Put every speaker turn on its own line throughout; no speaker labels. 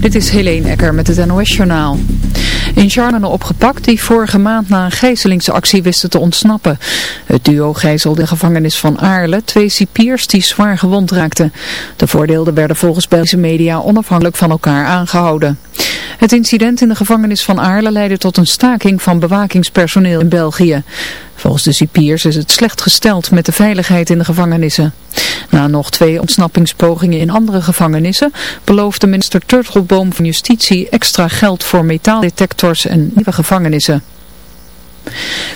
Dit is Helene Ecker met het NOS-journaal. In Charlene opgepakt die vorige maand na een gijzelingsactie wisten te ontsnappen. Het duo gijzelde de gevangenis van Aarle twee cipiers die zwaar gewond raakten. De voordeelden werden volgens Belgische media onafhankelijk van elkaar aangehouden. Het incident in de gevangenis van Aarle leidde tot een staking van bewakingspersoneel in België. Volgens de cipiers is het slecht gesteld met de veiligheid in de gevangenissen. Na nog twee ontsnappingspogingen in andere gevangenissen beloofde minister Turtelboom van Justitie extra geld voor metaaldetectors en nieuwe gevangenissen.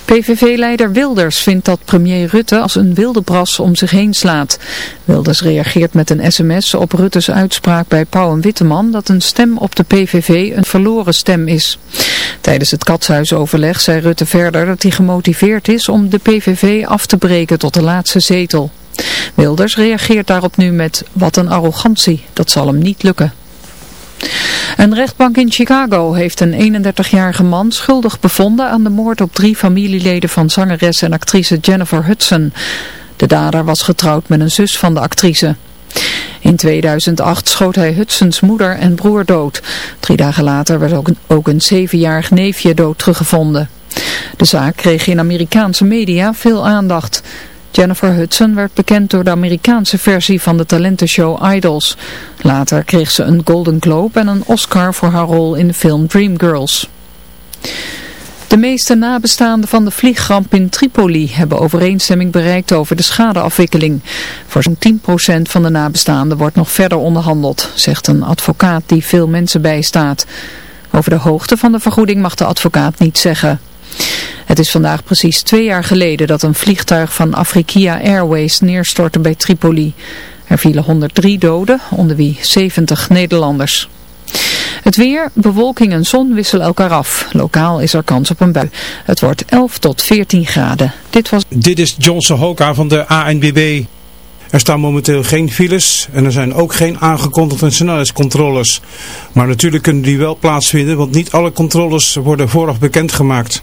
PVV-leider Wilders vindt dat premier Rutte als een wilde bras om zich heen slaat. Wilders reageert met een sms op Rutte's uitspraak bij Pauw en Witteman dat een stem op de PVV een verloren stem is. Tijdens het katshuisoverleg zei Rutte verder dat hij gemotiveerd is om de PVV af te breken tot de laatste zetel. Wilders reageert daarop nu met wat een arrogantie, dat zal hem niet lukken. Een rechtbank in Chicago heeft een 31-jarige man schuldig bevonden aan de moord op drie familieleden van zangeres en actrice Jennifer Hudson. De dader was getrouwd met een zus van de actrice. In 2008 schoot hij Hudsons moeder en broer dood. Drie dagen later werd ook een, zevenjarig neefje dood teruggevonden. De zaak kreeg in Amerikaanse media veel aandacht. Jennifer Hudson werd bekend door de Amerikaanse versie van de talentenshow Idols. Later kreeg ze een Golden Globe en een Oscar voor haar rol in de film Dreamgirls. De meeste nabestaanden van de vliegramp in Tripoli hebben overeenstemming bereikt over de schadeafwikkeling. Voor zo'n 10% van de nabestaanden wordt nog verder onderhandeld, zegt een advocaat die veel mensen bijstaat. Over de hoogte van de vergoeding mag de advocaat niet zeggen. Het is vandaag precies twee jaar geleden dat een vliegtuig van Afrikia Airways neerstortte bij Tripoli. Er vielen 103 doden, onder wie 70 Nederlanders. Het weer, bewolking en zon wisselen elkaar af. Lokaal is er kans op een bui. Het wordt 11 tot 14 graden. Dit, was...
Dit is Johnson Hoka van de ANBB. Er staan momenteel geen files en er zijn ook geen aangekondigde snelheidscontroles. Maar natuurlijk kunnen die wel plaatsvinden, want niet alle controles worden vooraf bekendgemaakt.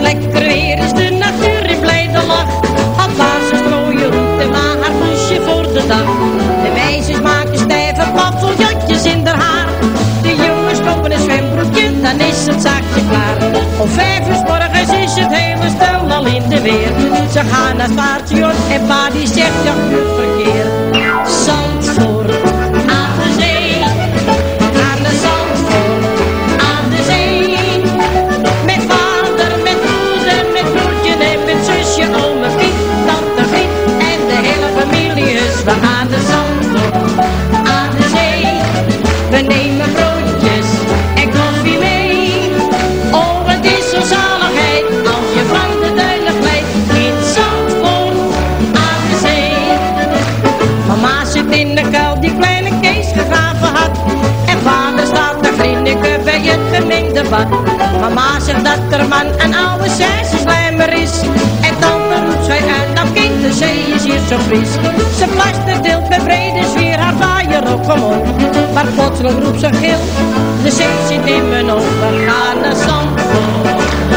Om vijf uur morgens is het hele stel al in de weer. Ze gaan naar het station en pa die zegt ja, goed verkeer. Mama zegt dat er man een oude slijmer is. En tante roept zij uit, nou kind, de zee is hier zo fris. Ze plaster deelt met brede sfeer haar vaaier op omhoog. Maar plotseling roept ze gil, de zee zit in mijn ogen. Ga naar Zandvoort,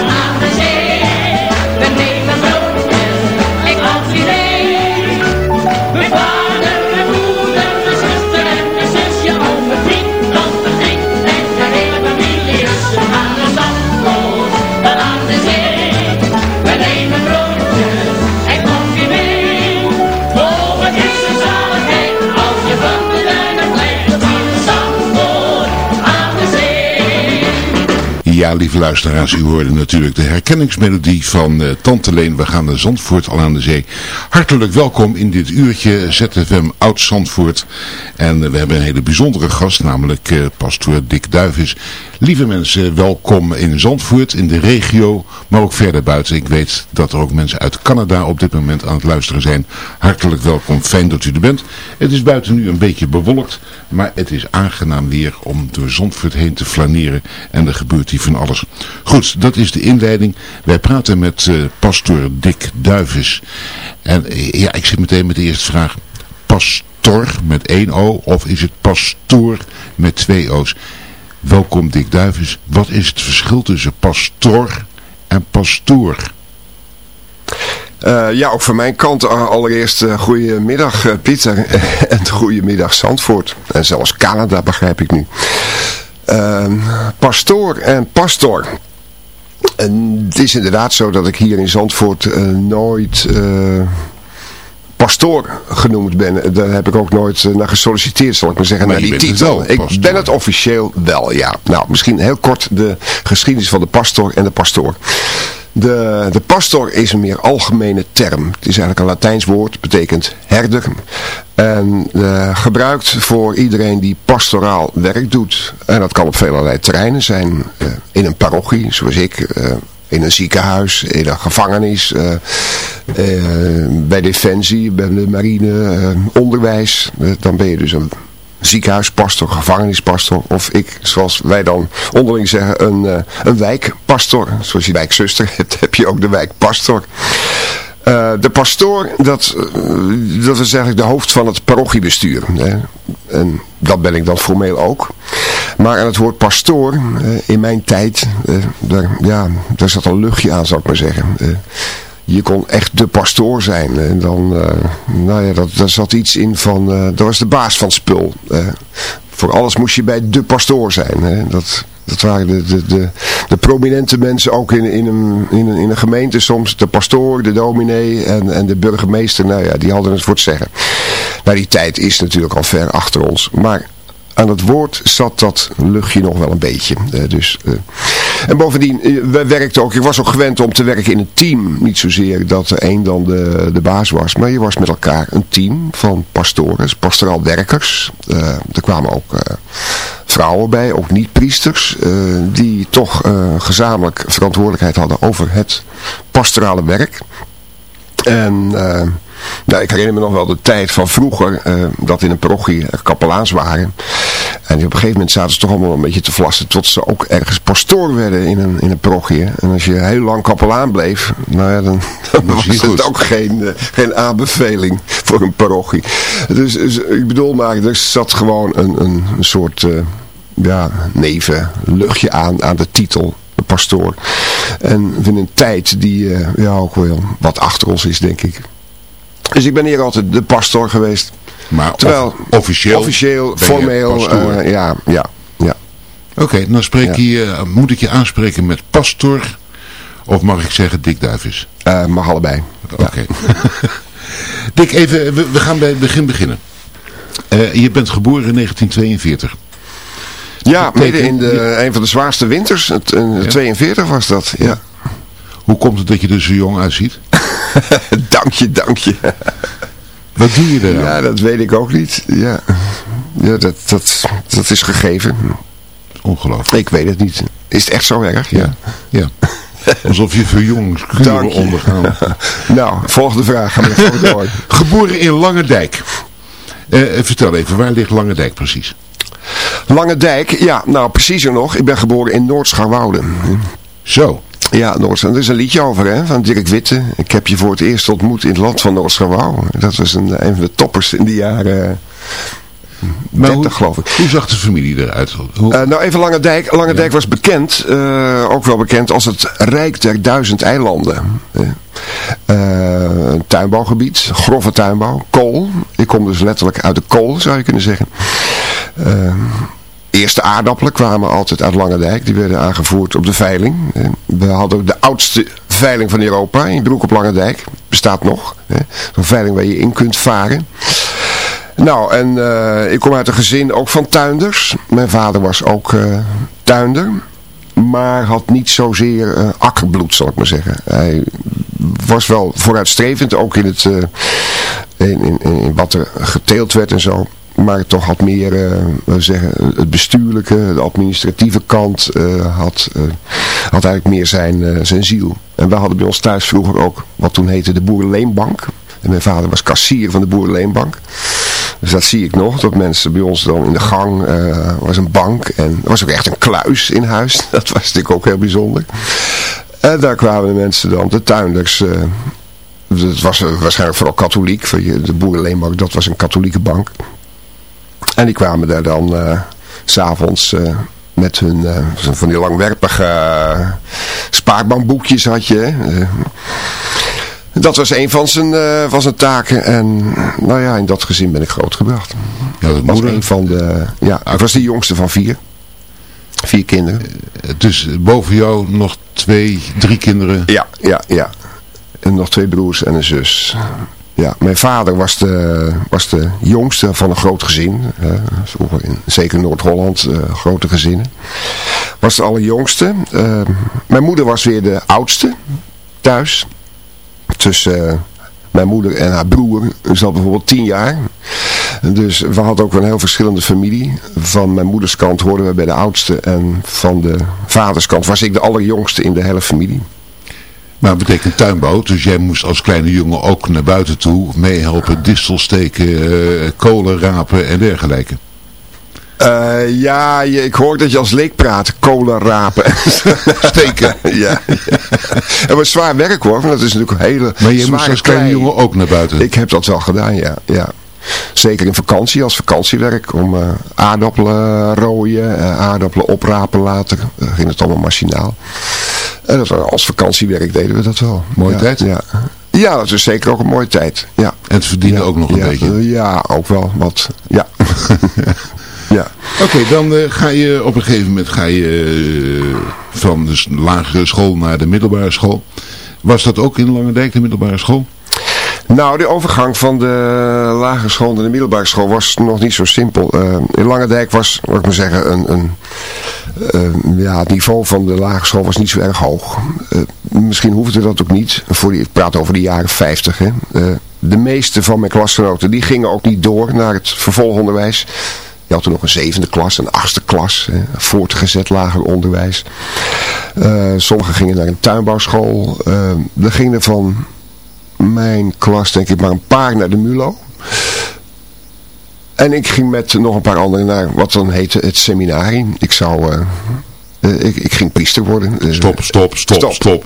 lieve luisteraars, u hoorde natuurlijk de herkenningsmelodie van uh, Tante Leen. We gaan naar Zandvoort al aan de zee. Hartelijk welkom in dit uurtje ZFM Oud Zandvoort. En we hebben een hele bijzondere gast, namelijk uh, pastoor Dick Duivis. Lieve mensen, welkom in Zandvoort, in de regio, maar ook verder buiten. Ik weet dat er ook mensen uit Canada op dit moment aan het luisteren zijn. Hartelijk welkom, fijn dat u er bent. Het is buiten nu een beetje bewolkt, maar het is aangenaam weer om door Zandvoort heen te flaneren. En er gebeurt hier van alles. Goed, dat is de inleiding. Wij praten met uh, pastoor Dick Duivis. En uh, ja, ik zit meteen met de eerste vraag. Pastor met één O of is het pastoor met twee O's? Welkom Dick Duivis. Wat is het verschil tussen pastor en pastoor?
Uh, ja, ook van mijn kant allereerst uh, goedemiddag Pieter en goedemiddag Zandvoort. En zelfs Canada begrijp ik nu. Pastoor en pastor. En het is inderdaad zo dat ik hier in Zandvoort nooit pastoor genoemd ben. Daar heb ik ook nooit naar gesolliciteerd, zal ik maar zeggen,
maar
naar die titel. ik ben het officieel wel, ja. Nou, misschien heel kort de geschiedenis van de pastor en de pastoor. De, de pastor is een meer algemene term. Het is eigenlijk een Latijns woord, betekent herder. En uh, gebruikt voor iedereen die pastoraal werk doet. En dat kan op velerlei terreinen zijn. Uh, in een parochie, zoals ik... Uh, in een ziekenhuis, in een gevangenis, bij Defensie, bij de marine, onderwijs. dan ben je dus een ziekenhuispastor, gevangenispastor of ik, zoals wij dan onderling zeggen, een, een wijkpastor. Zoals je wijkzuster hebt, heb je ook de wijkpastor. Uh, de pastoor, dat, uh, dat is eigenlijk de hoofd van het parochiebestuur. Hè. En dat ben ik dan formeel ook. Maar aan het woord pastoor, in mijn tijd, daar, ja, daar zat een luchtje aan, zou ik maar zeggen. Je kon echt de pastoor zijn. En dan, nou ja, dat, zat iets in van, dat was de baas van spul. voor alles moest je bij de pastoor zijn. Hè. Dat, dat waren de, de, de, de, prominente mensen ook in, in, een, in, een, in een gemeente soms. De pastoor, de dominee en, en de burgemeester. Nou ja, die hadden het voor zeggen. Nou, die tijd is natuurlijk al ver achter ons. Maar aan het woord zat dat luchtje nog wel een beetje. Uh, dus, uh. En bovendien, uh, wij werkten ook, ik was ook gewend om te werken in een team. Niet zozeer dat er één dan de, de baas was, maar je was met elkaar een team van pastoren, pastoraal werkers. er kwamen ook vrouwen bij, ook niet-priesters, die toch gezamenlijk verantwoordelijkheid hadden over het pastorale werk. En nou, ik herinner me nog wel de tijd van vroeger, uh, dat in een parochie er kapelaans waren. En op een gegeven moment zaten ze toch allemaal een beetje te vlassen tot ze ook ergens pastoor werden in een, in een parochie. En als je heel lang kapelaan bleef, nou ja, dan, dan was het ook geen, uh, geen aanbeveling voor een parochie. Dus, dus, ik bedoel maar, er zat gewoon een, een, een soort uh, ja, nevenluchtje aan, aan de titel de pastoor. En in een tijd die uh, ja, ook wel wat achter ons is, denk ik. Dus ik ben hier altijd de pastor geweest.
Maar
Terwijl,
officieel?
Officieel, formeel, uh, ja, ja, ja.
Oké, okay, dan spreek je, uh, moet ik je aanspreken met pastor of mag ik zeggen Dick Duivis?
Uh, mag allebei.
Oké. Okay. Dick, even, we, we, gaan bij het begin beginnen. je bent geboren in 1942.
Ja, midden in de, een van de zwaarste winters. Het, ja. 42 was dat, ja.
Hoe komt het dat je er zo jong uitziet?
dank je, dank je.
Wat doe je er
Ja, dat weet ik ook niet. Ja, ja dat, dat, dat is gegeven.
Ongelooflijk.
Ik weet het niet. Is het echt zo erg?
Ja. ja. Alsof je verjongingskuren ondergaan.
nou, volgende vraag. Gaan we door.
Geboren in Langendijk. Uh, vertel even, waar ligt Langendijk precies?
Langendijk, ja, nou preciezer nog. Ik ben geboren in Noord-Scharwoude.
Zo.
Ja, Noordschouw. Er is een liedje over, hè, van Dirk Witte. Ik heb je voor het eerst ontmoet in het land van Noordschouw. Dat was een, een van de toppers in die jaren... Maar 30,
hoe,
geloof ik.
Hoe zag de familie eruit?
Hoe... Uh, nou, even Langendijk. Langendijk ja. was bekend, uh, ook wel bekend als het Rijk der Duizend Eilanden. Uh, een tuinbouwgebied, grove tuinbouw, kool. Ik kom dus letterlijk uit de kool, zou je kunnen zeggen eerste aardappelen kwamen altijd uit Langendijk. Die werden aangevoerd op de veiling. We hadden de oudste veiling van Europa in Broek op Langendijk. Bestaat nog. Een veiling waar je in kunt varen. Nou, en uh, ik kom uit een gezin ook van tuinders. Mijn vader was ook uh, tuinder. maar had niet zozeer uh, akkerbloed, zal ik maar zeggen. Hij was wel vooruitstrevend, ook in, het, in, in, in, wat er geteeld werd en zo. Maar toch had meer, uh, zeggen, het bestuurlijke, de administratieve kant had, had eigenlijk meer zijn, zijn ziel. En we hadden bij ons thuis vroeger ook wat toen heette de Boerenleenbank. En mijn vader was kassier van de Boerenleenbank. Dus dat zie ik nog, dat mensen bij ons dan in de gang, was een bank en er was ook echt een kluis in huis. Dat was natuurlijk ook heel bijzonder. En daar kwamen de mensen dan, de tuinders, het was waarschijnlijk vooral katholiek, de Boerenleenbank, dat was een katholieke bank. En die kwamen daar dan uh, s'avonds uh, met hun, uh, van die langwerpige spaarbankboekjes had je. Dat was een van zijn, uh, van zijn taken. En nou ja, in dat gezin ben ik grootgebracht. Ja, dat was een van de. Ja, ik was de jongste van vier. Vier kinderen.
Eh, dus boven jou nog twee, drie kinderen?
Ja, ja, ja. En nog twee broers en een zus. Ja, mijn vader was de, was de jongste van een groot gezin. Uh, in, zeker Noord-Holland, uh, grote gezinnen. Was de allerjongste. Uh, mijn moeder was weer de oudste thuis tussen eh, mijn moeder en haar broer zat bijvoorbeeld tien jaar. Dus we hadden ook een heel verschillende familie. Van mijn moeders kant hoorden we bij de oudste en van de vaderskant was ik de allerjongste in de hele familie.
Maar het betekent tuinbouw, dus jij moest als kleine jongen ook naar buiten toe meehelpen, distel steken, uh, kolen rapen en dergelijke.
Uh, ja, je, ik hoor dat je als leek praat. Kolen rapen.
Steken.
ja. Het was zwaar werk hoor. Want dat is natuurlijk een hele
Maar je moest als kleine jongen ook naar buiten.
Ik heb dat wel gedaan, ja. ja. Zeker in vakantie, als vakantiewerk. Om uh, aardappelen rooien, uh, aardappelen oprapen later. Dan ging het allemaal machinaal. En dat, als vakantiewerk deden we dat wel.
Mooie tijd?
Ja. Ja, dat is zeker ook een mooie tijd. Ja.
En het verdiende ook nog een beetje?
Ja, ook wel wat. Ja. Ja.
Oké, dan uh, ga je op een gegeven moment ga je, uh, van de lagere school naar de middelbare school. Was dat ook in Langendijk, de middelbare school?
Nou, de overgang van de lagere school naar de middelbare school was nog niet zo simpel. Uh, in Langendijk was, wat ik maar zeggen, een, een, ja, het niveau van de lagere school was niet zo erg hoog. misschien hoefde dat ook niet. Voor die, ik praat over de jaren 50. Hè. de meeste van mijn klasgenoten die gingen ook niet door naar het vervolgonderwijs. Je had toen nog een zevende klas, een achtste klas, eh, voortgezet lager onderwijs. Uh, sommigen gingen naar een tuinbouwschool. Uh, er gingen van mijn klas denk ik maar een paar naar de MULO. En ik ging met nog een paar anderen naar wat dan heette het seminarium. Ik zou... Uh, ik, ik, ging priester worden.
Stop, stop, stop, stop. stop.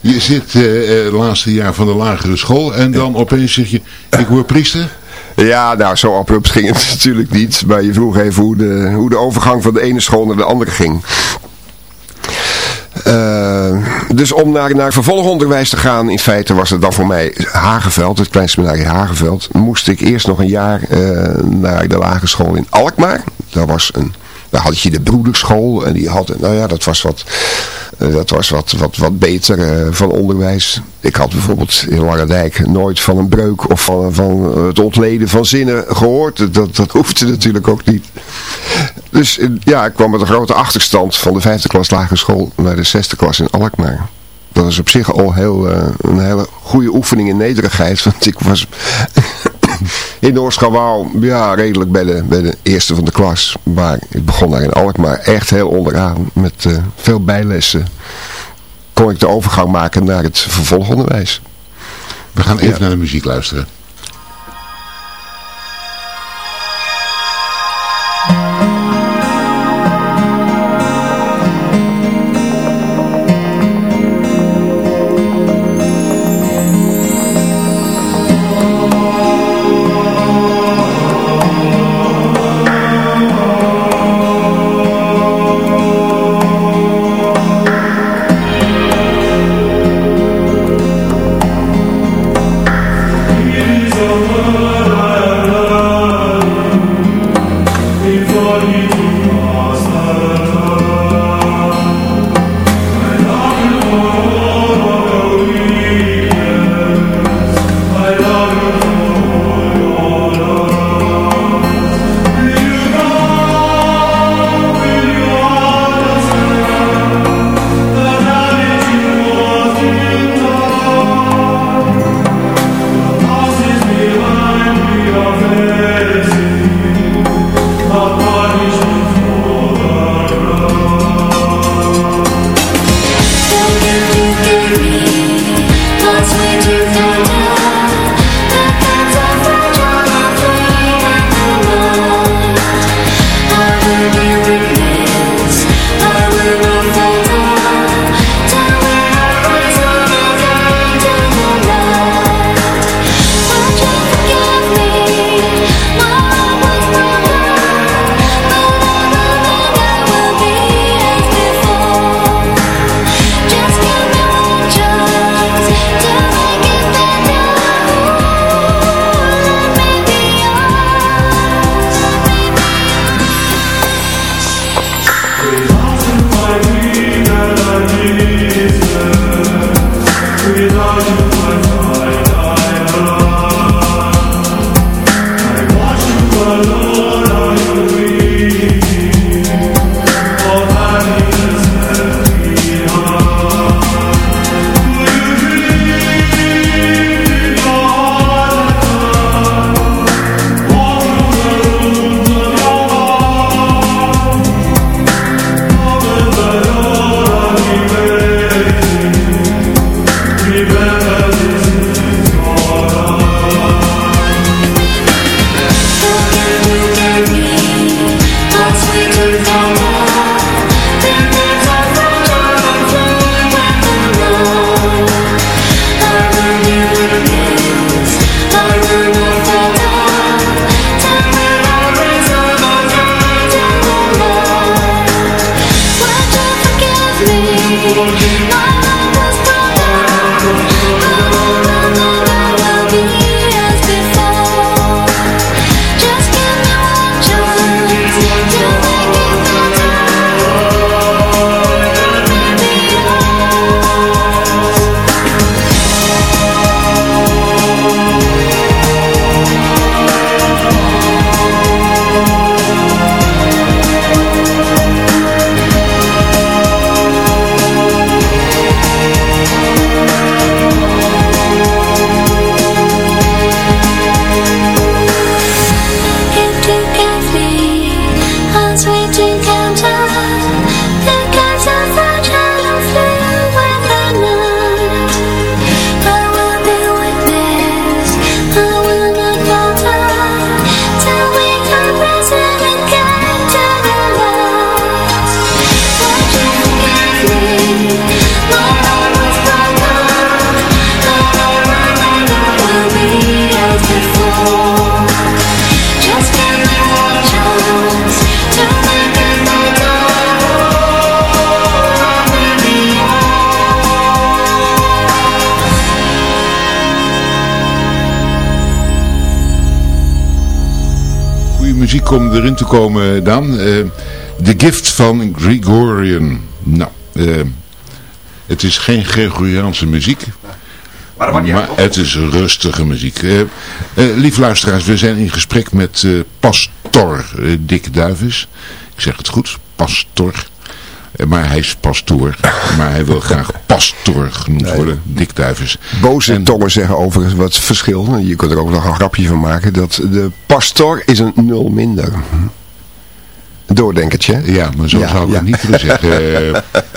je zit het laatste jaar van de lagere school en dan opeens zeg je, ik word priester?
Ja, nou zo abrupt ging het natuurlijk niet. Maar je vroeg even hoe de, hoe de overgang van de ene school naar de andere ging. Uh, dus om naar, naar vervolgonderwijs te gaan, in feite was het dan voor mij Hageveld, het kleinseminarie Hageveld, moest ik eerst nog een jaar uh, naar de lagere school in Alkmaar. Daar was een daar had je de broederschool en die had, nou ja, dat was wat, eh, dat was wat, wat, wat beter uh, van onderwijs. Ik had bijvoorbeeld in Langendijk nooit van een breuk of van, van het ontleden van zinnen gehoord. Dat, dat hoefde natuurlijk ook niet. Dus eh, ja, ik kwam met een grote achterstand van de vijfde klas lagere school naar de zesde klas in Alkmaar. Dat is op zich al heel, een hele goede oefening in nederigheid. Want ik was in Noorschouwouw, ja, redelijk bij de, bij de eerste van de klas. Maar ik begon daar in Alkmaar echt heel onderaan. Met uh, veel bijlessen kon ik de overgang maken naar het vervolgonderwijs.
We gaan even ja. naar de muziek luisteren. Muziek om erin te komen, dan. Uh, The Gift van Gregorian. Nou, uh, het is geen Gregoriaanse muziek. Maar, maar het is rustige muziek. Uh, lief luisteraars, we zijn in gesprek met pastor Dick Duivis. Ik zeg het goed, pastor. Maar hij is pastoor. Maar hij wil graag pastor genoemd worden. Dick Duivens.
Boze en... tongen zeggen overigens wat verschil. Je kunt er ook nog een grapje van maken. Dat de pastor is een nul minder. Doordenkertje.
Ja, maar zo zou ik het niet willen zeggen. Uh,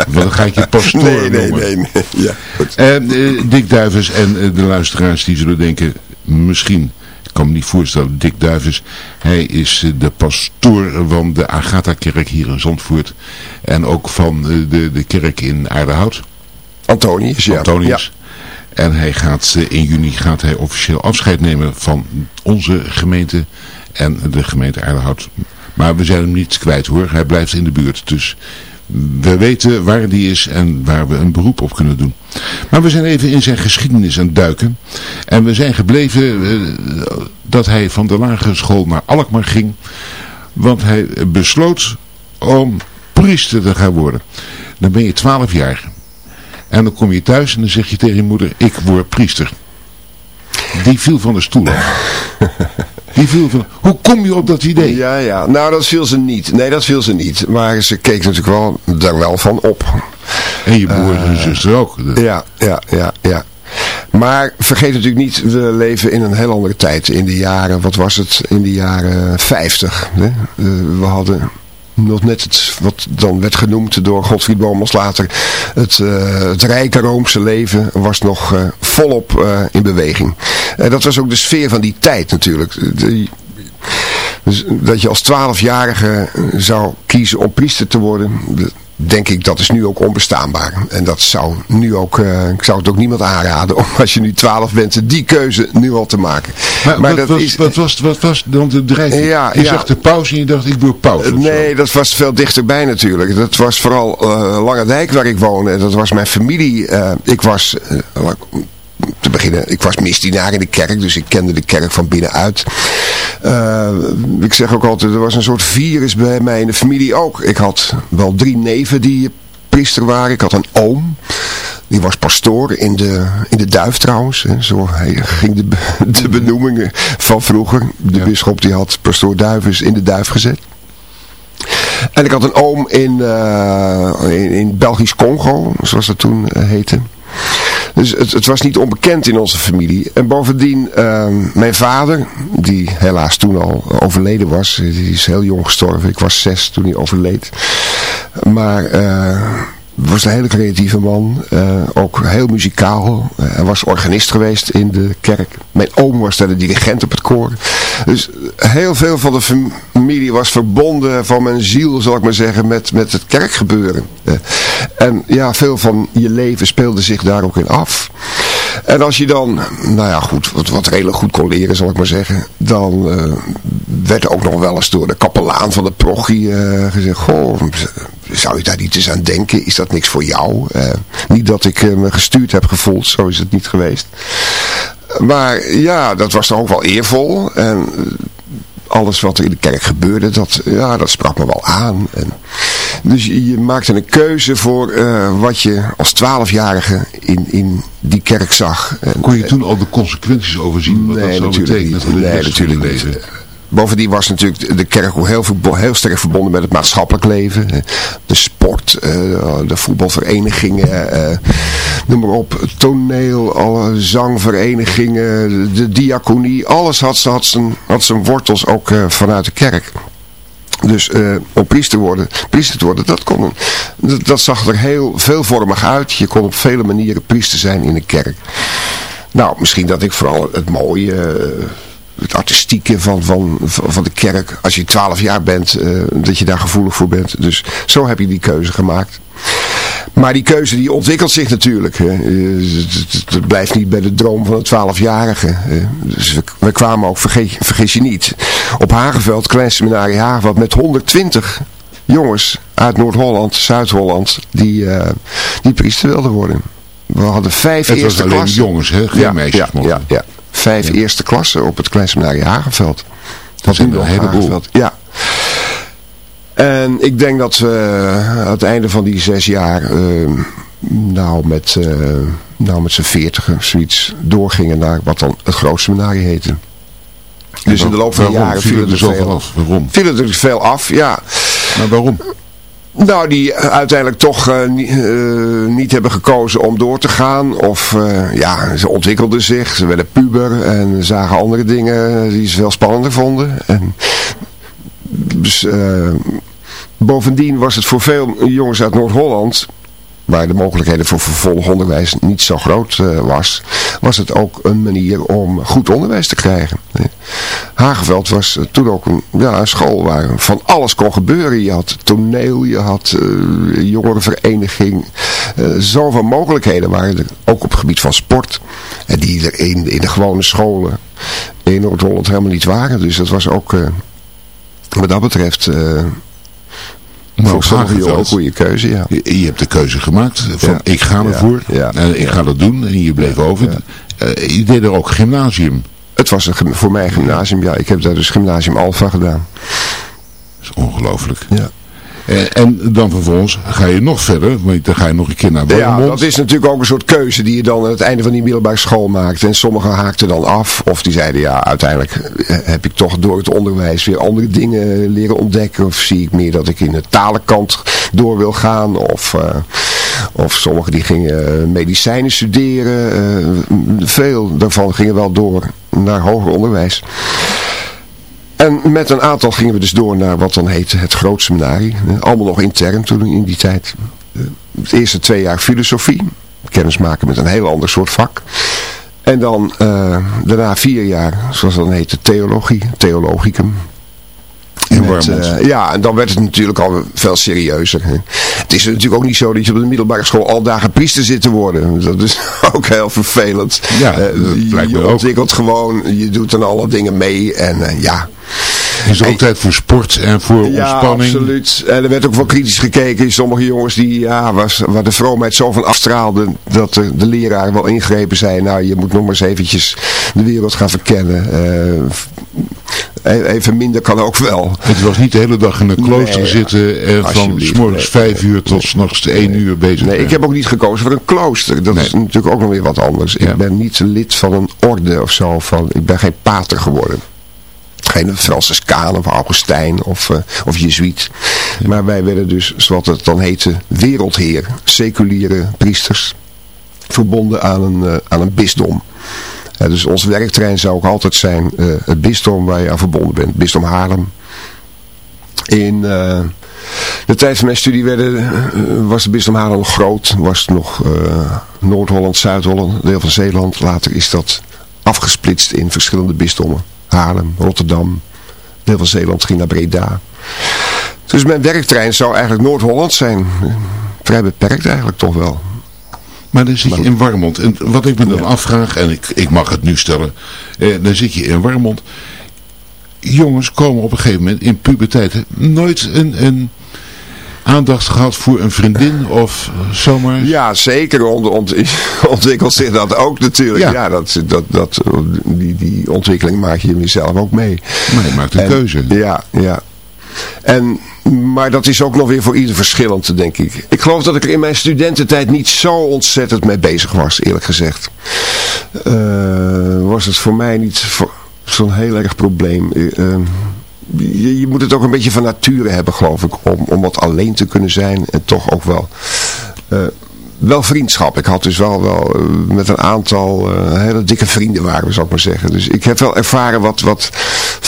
dan ga ik je pastoor
nee, nee, noemen. Nee, nee, Ja,
goed. Uh, Dick Duivens en de luisteraars die zullen denken... Misschien ik kan me niet voorstellen, Dick Duivens, hij is eh, de pastoor van de Agatha-kerk hier in Zandvoort. En ook van eh, de, de kerk in Aardehout.
Antonius, ja.
Antonius. En hij gaat, eh, in juni gaat hij officieel afscheid nemen van onze gemeente en de gemeente Aardehout. Maar we zijn hem niet kwijt hoor, hij blijft in de buurt. Dus we weten waar die is en waar we een beroep op kunnen doen. Maar we zijn even in zijn geschiedenis aan het duiken. En we zijn gebleven uh, dat hij van de lagere school naar Alkmaar ging. Want hij besloot om priester te gaan worden. Dan ben je 12 jaar. En dan kom je thuis en dan zeg je tegen je moeder, ik word priester. Die viel van de stoel. Die viel van, hoe kom je op dat idee?
Ja, ja. Nou, dat viel ze niet. Nee, dat viel ze niet. Maar ze keek natuurlijk wel daar wel van op.
En je broer en uh, zuster ook.
Ja, ja, ja, ja. Maar vergeet natuurlijk niet, we leven in een heel andere tijd. In de jaren, wat was het? In de jaren 50. Hè? Uh, we hadden nog net wat dan werd genoemd door Godfried Bomels later, het, uh, het rijke Roomse leven was nog uh, volop uh, in beweging. dat was ook de sfeer van die tijd natuurlijk. Dus dat je als twaalfjarige zou kiezen om priester te worden, denk ik, dat is nu ook onbestaanbaar. En dat zou nu ook, uh, ik zou het ook niemand aanraden om als je nu twaalf bent, die keuze nu al te maken.
Maar, maar wat, dat was, is, wat, was, wat was dan de drijfveer? Ja, je ja. zag de pauze en je dacht, ik wil pauze.
nee, dat was veel dichterbij natuurlijk. Dat was vooral uh, Lange Dijk waar ik woonde. Dat was mijn familie. Uh, ik was te beginnen, ik was misdienaar in de kerk, dus ik kende de kerk van binnenuit. Uh, ik zeg ook altijd, er was een soort virus bij mij in de familie ook. Ik had wel drie neven die priester waren. Ik had een oom. Die was pastoor in de, in de duif trouwens. Zo ging de, de benoemingen van vroeger. De ja. bisschop die had pastoor Duivens in de duif gezet. En ik had een oom in, uh, in, in Belgisch Congo, zoals dat toen uh, heette. Dus het, het, was niet onbekend in onze familie. En bovendien, uh, mijn vader, die helaas toen al overleden was. Die is heel jong gestorven. Ik was zes toen hij overleed. Maar... Uh, was een hele creatieve man. Uh, ook heel muzikaal. Uh, hij was organist geweest in de kerk. Mijn oom was daar de dirigent op het koor. Dus heel veel van de familie was verbonden van mijn ziel, zal ik maar zeggen, met, met het kerkgebeuren. Uh, en ja, veel van je leven speelde zich daar ook in af. En als je dan, nou ja goed, wat, wat redelijk goed kon leren zal ik maar zeggen. Dan uh, werd ook nog wel eens door de kapelaan van de prochie uh, gezegd. Goh, zou je daar niet eens aan denken? Is dat niks voor jou? niet dat ik me gestuurd heb gevoeld, zo is het niet geweest. Maar ja, dat was dan ook wel eervol. En alles wat er in de kerk gebeurde, dat, ja, dat sprak me wel aan. En, dus je, maakte een keuze voor uh, wat je als twaalfjarige in, in die kerk zag.
En, Kon je toen al de consequenties overzien? Wat
nee,
dat
zou betekenen? Nee, natuurlijk niet. Bovendien was natuurlijk de kerk ook heel, heel sterk verbonden met het maatschappelijk leven. De sport, eh, de voetbalverenigingen, eh, noem maar op, toneel, alle zangverenigingen, de diaconie. Alles had, had, zijn, had zijn wortels ook eh, vanuit de kerk. Dus om priester, worden, priester te worden, dat, kon, dat, zag er heel veelvormig uit. Je kon op vele manieren priester zijn in de kerk. Nou, misschien dat ik vooral het mooie het artistieke van, van, van de kerk. Als je 12 jaar bent, uh, dat je daar gevoelig voor bent. Dus zo heb je die keuze gemaakt. Maar die keuze die ontwikkelt zich natuurlijk. Hè. Eh, het, blijft niet bij de droom van een 12-jarige. Dus we, kwamen ook, vergeet, vergis je niet, op Hageveld, klein seminarie Hageveld, met 120 jongens uit Noord-Holland, Zuid-Holland, die, uh, die priester wilden worden. We hadden vijf
het
eerste
was alleen jongens, hè? geen
ja,
meisjes.
Ja, ja, ja, vijf eerste klassen op het Kleinseminarie Hagenveld.
Dat zijn een heleboel.
Ja. En ik denk dat we aan het einde van die zes jaar, uh, nou met, uh, nou met z'n veertigen, zoiets, doorgingen naar wat dan het grootseminarie heette. Dus in de loop van de jaren
vielen er, veel af. Waarom?
Vielen er veel af, ja.
Maar waarom?
Nou, die uiteindelijk toch uh, niet hebben gekozen om door te gaan. Of uh, ja, ze ontwikkelden zich. Ze werden puber en zagen andere dingen die ze veel spannender vonden. En, dus bovendien was het voor veel jongens uit Noord-Holland waar de mogelijkheden voor vervolgonderwijs niet zo groot uh, was, was het ook een manier om goed onderwijs te krijgen. Hageveld was uh, toen ook een, ja, school waar van alles kon gebeuren. Je had toneel, je had jongerenvereniging, zoveel mogelijkheden waren er, ook op het gebied van sport. En die er in, in de gewone scholen in Noord-Holland helemaal niet waren. Dus dat was ook wat dat betreft
maar ook Hageveld,
een goede keuze, ja.
Je, je, hebt de keuze gemaakt van ik ga ervoor
ja,
en ik ga dat doen en je bleef over. Uh, je deed er ook gymnasium.
Het was een, voor mij een gymnasium, ja. Ik heb daar dus gymnasium Alpha gedaan.
Dat is ongelooflijk.
Ja.
En, eh, en dan vervolgens ga je nog verder, want dan ga je nog een keer naar Warmond.
Ja, dat is natuurlijk ook een soort keuze die je dan aan het einde van die middelbare school maakt. En sommigen haakten dan af, of die zeiden ja, uiteindelijk eh, heb ik toch door het onderwijs weer andere dingen leren ontdekken. Of zie ik meer dat ik in de talenkant door wil gaan, of... Uh, of sommigen die gingen medicijnen studeren. Uh, veel daarvan gingen wel door naar hoger onderwijs. En met een aantal gingen we dus door naar wat dan heette het grootseminarie. Allemaal nog intern toen in die tijd. Het eerste twee jaar filosofie. Kennis maken met een heel ander soort vak. En dan uh, daarna vier jaar, zoals dat dan heette, theologie, theologicum. Met, uh, ja, en dan werd het natuurlijk al veel serieuzer. Hè. Het is natuurlijk ook niet zo dat je op de middelbare school al dagen priester zit te worden. Dat is ook heel vervelend.
Ja, uh,
je ontwikkelt gewoon, je doet dan alle dingen mee en uh, ja...
Het is ook tijd voor sport en voor
ja,
ontspanning.
Ja, absoluut. En er werd ook wel kritisch gekeken. Sommige jongens die, ja, was, waar de vroomheid zo van afstraalde, dat de, de leraar wel ingrepen zei, nou, je moet nog maar eens eventjes de wereld gaan verkennen. Uh, even minder kan ook wel.
Het was niet de hele dag in een klooster nee, zitten en van s morgens vijf uur tot s'nachts nee, één uur bezig
Nee, ik heb ook niet gekozen voor een klooster. Dat is natuurlijk ook nog weer wat anders. Ja. Ik ben niet lid van een orde of zo. Van, ik ben geen pater geworden geen Franciscaan of Augustijn of, uh, of Jezuïet. Ja. Maar wij werden dus, zoals het dan heette, wereldheer, seculiere priesters, verbonden aan een, uh, aan een bisdom. Dus ons werktrein zou ook altijd zijn het bisdom waar je aan verbonden bent, bisdom Haarlem. In de tijd van mijn studie werden, was het bisdom Haarlem groot, was het nog Noord-Holland, Zuid-Holland, deel van Zeeland. Later is dat afgesplitst in verschillende bisdommen. Haarlem, Rotterdam, deel van Zeeland ging naar Breda. Dus mijn werktrein zou eigenlijk Noord-Holland zijn. Vrij beperkt eigenlijk toch wel.
Maar dan zit je in Warmond. En wat ik me dan afvraag, en ik, ik mag het nu stellen. Eh, dan zit je in Warmond. Jongens komen op een gegeven moment in puberteit nooit een, een aandacht gehad voor een vriendin of zomaar?
Ja, zeker ont, ont, ontwikkelt zich dat ook natuurlijk. Ja, dat, dat, dat, die, die ontwikkeling maak je jezelf ook mee.
Maar je maakt een keuze.
Ja, ja. En, maar dat is ook nog weer voor ieder verschillend, denk ik. Ik geloof dat ik er in mijn studententijd niet zo ontzettend mee bezig was, eerlijk gezegd. Uh, was het voor mij niet zo'n heel erg probleem. Uh, je, je, moet het ook een beetje van nature hebben, geloof ik, om, om wat alleen te kunnen zijn en toch ook wel... Uh, wel vriendschap. Ik had dus wel, wel met een aantal hele dikke vrienden waren zou ik maar zeggen. Dus ik heb wel ervaren wat, wat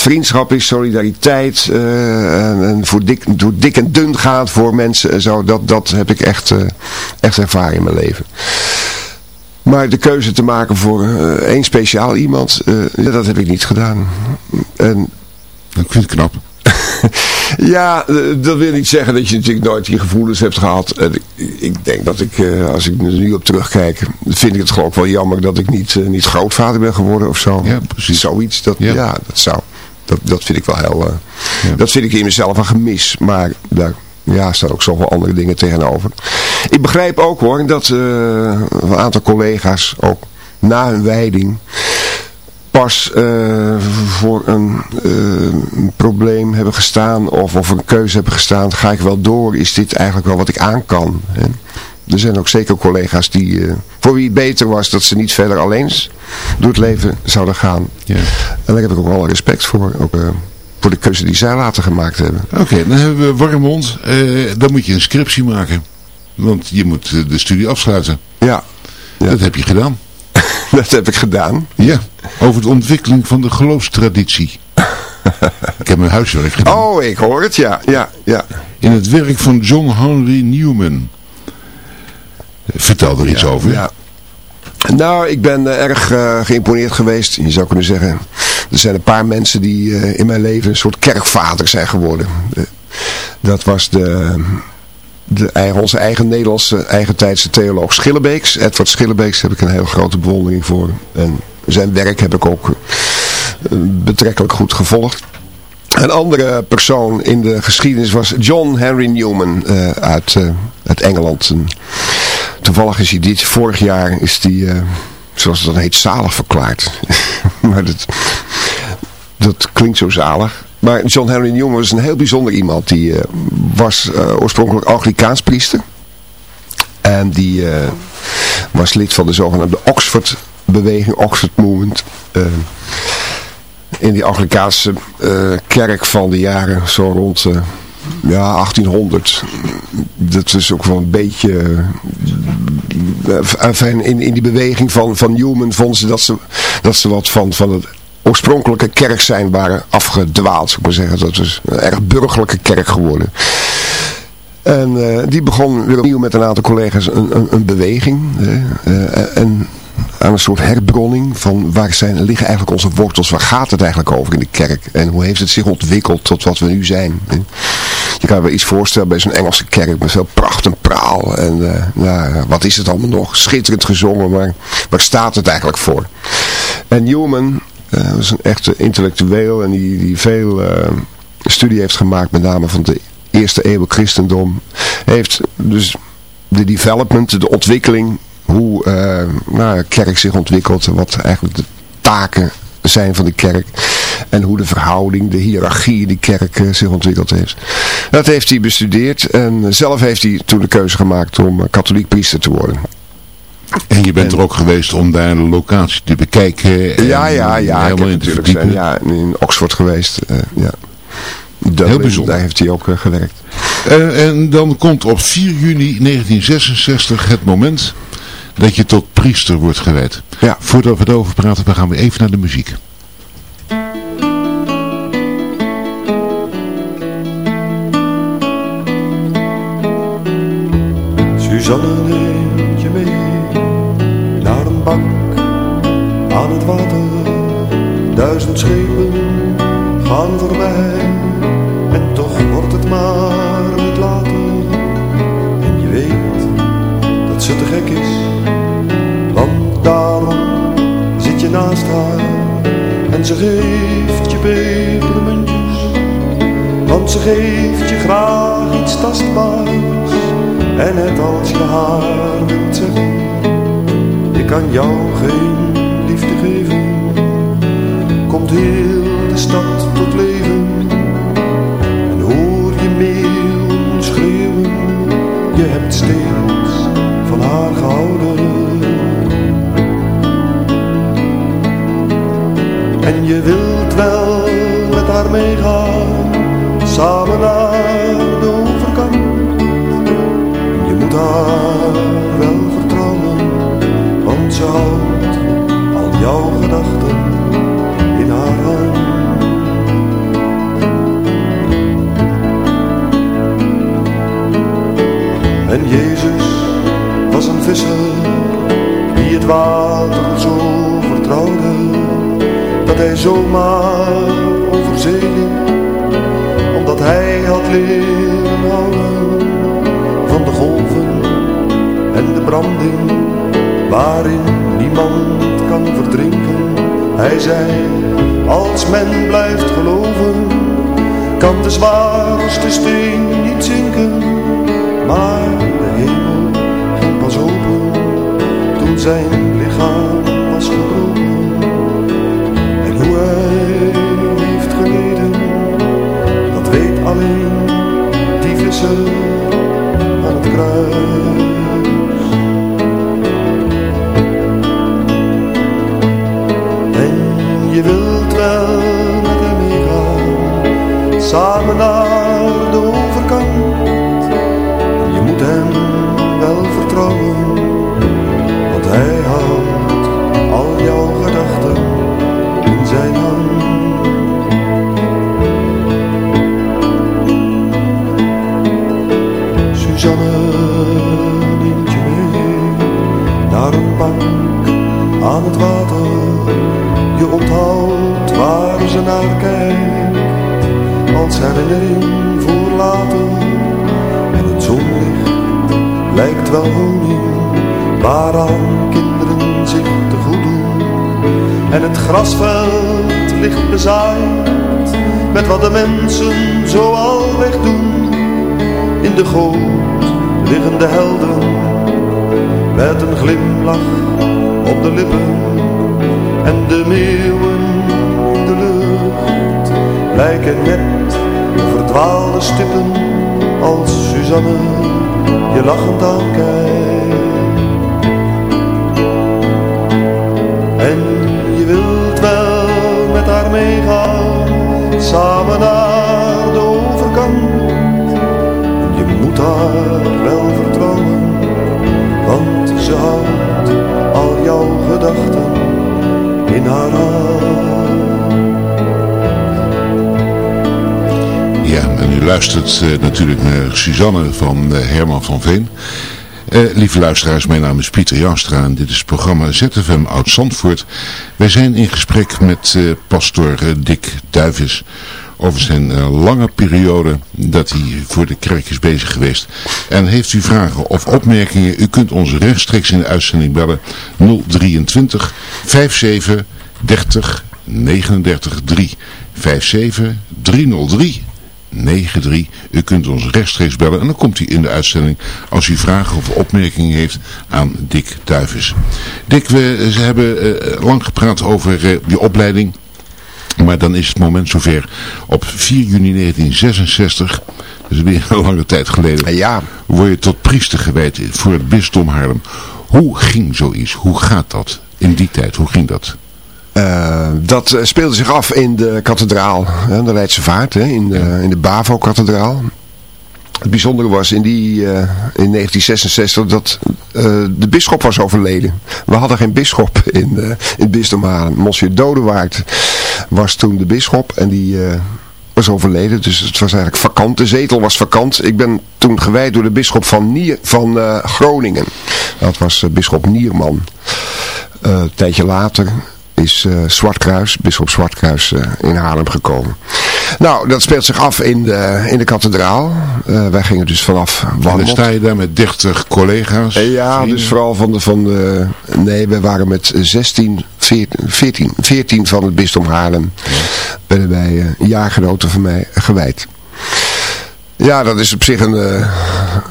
vriendschap is, solidariteit uh, en, voor dik, door dik en dun gaan voor mensen en zo. Dat, dat heb ik echt, echt ervaren in mijn leven. Maar de keuze te maken voor één speciaal iemand, dat heb ik niet gedaan. En,
ik vind het knap.
ja, eh, dat wil niet zeggen dat je natuurlijk nooit die gevoelens hebt gehad. Ik denk dat ik, eh, als ik er nu op terugkijk, vind ik het gewoon ook wel jammer dat ik niet, eh, niet grootvader ben geworden of zo.
Ja, precies.
Zoiets, dat, ja. dat zou. Dat, dat vind ik wel heel, ja. dat vind ik in mezelf een gemis. Maar daar ja, staan ook zoveel andere dingen tegenover. Ik begrijp ook hoor, dat een aantal collega's ook na hun wijding pas uh, voor een uh, probleem hebben gestaan of, of een keuze hebben gestaan, ga ik wel door, is dit eigenlijk wel wat ik aan kan. Hè? Er zijn ook zeker collega's die, uh, voor wie het beter was dat ze niet verder alleen door het leven zouden gaan. Ja. En daar heb ik ook wel respect voor, ook voor de keuze die zij later gemaakt hebben.
Oké, dan hebben we Warmond, dan moet je een scriptie maken, want je moet de studie afsluiten.
Ja. ja.
Dat heb je gedaan.
dat heb ik gedaan.
Ja, over de ontwikkeling van de geloofstraditie. ik heb mijn huiswerk gedaan.
Oh, ik hoor het, ja. ja, ja.
In het werk van John Henry Newman. Vertel er iets over. Ja.
Nou, ik ben uh, erg uh, geïmponeerd geweest. Je zou kunnen zeggen, er zijn een paar mensen die uh, in mijn leven een soort kerkvader zijn geworden. dat was de de, onze eigen Nederlandse eigentijdse theoloog Schillebeeks. Edward Schillebeeks heb ik een heel grote bewondering voor. En zijn werk heb ik ook eh, betrekkelijk goed gevolgd. Een andere persoon in de geschiedenis was John Henry Newman uit, uit Engeland. En toevallig is hij dit vorig jaar, is die, uh, zoals het dan heet, zalig verklaard. maar dat, dat klinkt zo zalig. Maar John Henry Newman was een heel bijzonder iemand. Die uh, was uh, oorspronkelijk Anglikaans priester. En die was lid van de zogenaamde Oxford beweging, Oxford Movement. in die Anglikaanse kerk van de jaren zo rond ja, 1800. Dat is ook wel een beetje... Enfin, in, in die beweging van, van Newman vonden ze dat ze, dat ze wat van, van het oorspronkelijke kerk zijn waren afgedwaald. Ik maar zeggen. Dat is een erg burgerlijke kerk geworden. En uh, die begon weer opnieuw met een aantal collega's een, een, een beweging. Uh, en aan een soort herbronning van waar zijn, liggen eigenlijk onze wortels. Waar gaat het eigenlijk over in de kerk? En hoe heeft het zich ontwikkeld tot wat we nu zijn? Je kan je wel iets voorstellen bij zo'n Engelse kerk met veel pracht en praal. En uh, nou, wat is het allemaal nog? Schitterend gezongen, maar waar staat het eigenlijk voor? En Newman uh, was een echte intellectueel en die, die veel uh, studie heeft gemaakt, met name van de eerste eeuw christendom. Heeft dus de development, de ontwikkeling, hoe nou, kerk zich ontwikkelt, wat eigenlijk de taken zijn van de kerk. En hoe de verhouding, de hiërarchie in de kerk zich ontwikkeld heeft. Dat heeft hij bestudeerd en zelf heeft hij toen de keuze gemaakt om katholiek priester te worden.
En je bent er ook geweest om daar de locatie te bekijken. En
ja, ja, ja. Ik heb natuurlijk zijn, ja, in Oxford geweest. Uh, ja.
Heel bijzonder.
Daar heeft hij ook uh, gewerkt.
Uh, en dan komt op 4 juni 1966 het moment dat je tot priester wordt gewijd.
Ja.
Voordat we erover praten, gaan we even naar de muziek.
Suzanne bank aan het water. Duizend schepen gaan voorbij en toch wordt het maar niet later. En je weet dat ze te gek is, want daarom zit je naast haar en ze geeft je pepermuntjes. Want ze geeft je graag iets tastbaars En net als je wilt zeggen Ik kan jou geen liefde geven. Komt heel de stad tot leven. En hoor je meeuwen schreeuwen. Je hebt steeds van haar gehouden. En je wilt wel met haar meegaan. Samen naar haar wel vertrouwen Want ze houdt al jouw gedachten in haar hand En Jezus was een visser Die het water zo vertrouwde Dat hij zomaar over zee Omdat hij had leren houden Waarin niemand kan verdrinken. Hij zei Als men blijft geloven Kan de zwaarste steen niet zinken. Maar de hemel ging pas open toen zijn en
u luistert uh, natuurlijk naar Suzanne van uh, Herman van Veen. Uh, lieve luisteraars, mijn naam is Pieter Jastra en dit is het programma ZFM Oud-Zandvoort. Wij zijn in gesprek met pastor Dick Duivis over zijn lange periode dat hij voor de kerk is bezig geweest. En heeft u vragen of opmerkingen, u kunt ons rechtstreeks in de uitzending bellen 023 57 30 39 3 57 303 93. U kunt ons rechtstreeks bellen en dan komt hij in de uitzending als u vragen of opmerkingen heeft aan Dick Duivis. Dick, we ze hebben uh, lang gepraat over uh, je opleiding. Maar dan is het moment zover. Op 4 juni 1966, dus weer een lange tijd geleden,
ja.
word je tot priester gewijd voor het bisdom Haarlem. Hoe ging zoiets? Hoe gaat dat in die tijd? Hoe ging dat?
Uh, dat speelde zich af in de kathedraal, hè, de Leidse Vaart, hè, in de, in de Bavo-kathedraal. Het bijzondere was in, die, uh, in 1966 dat uh, de bisschop was overleden. We hadden geen bisschop in, uh, in het bisdom Haarlem. Monsieur Dodewaard was toen de bisschop en die was overleden. Dus het was eigenlijk vakant. De zetel was vakant. Ik ben toen gewijd door de bisschop van, Nier, van Groningen. Dat was bisschop Nierman. een tijdje later is uh, Zwartkruis, bisschop Zwartkruis uh, in Haarlem gekomen. Nou, dat speelt zich af in de, in de kathedraal. Uh, wij gingen dus vanaf
Walmot. En dan sta je daar met 30 collega's?
ja, vrienden. dus vooral van de, van de... Nee, we waren met 16, 14, 14, 14 van het bisdom Haarlem. Ja. Ben wij jaargenoten van mij gewijd. Ja, dat is op zich een, eh,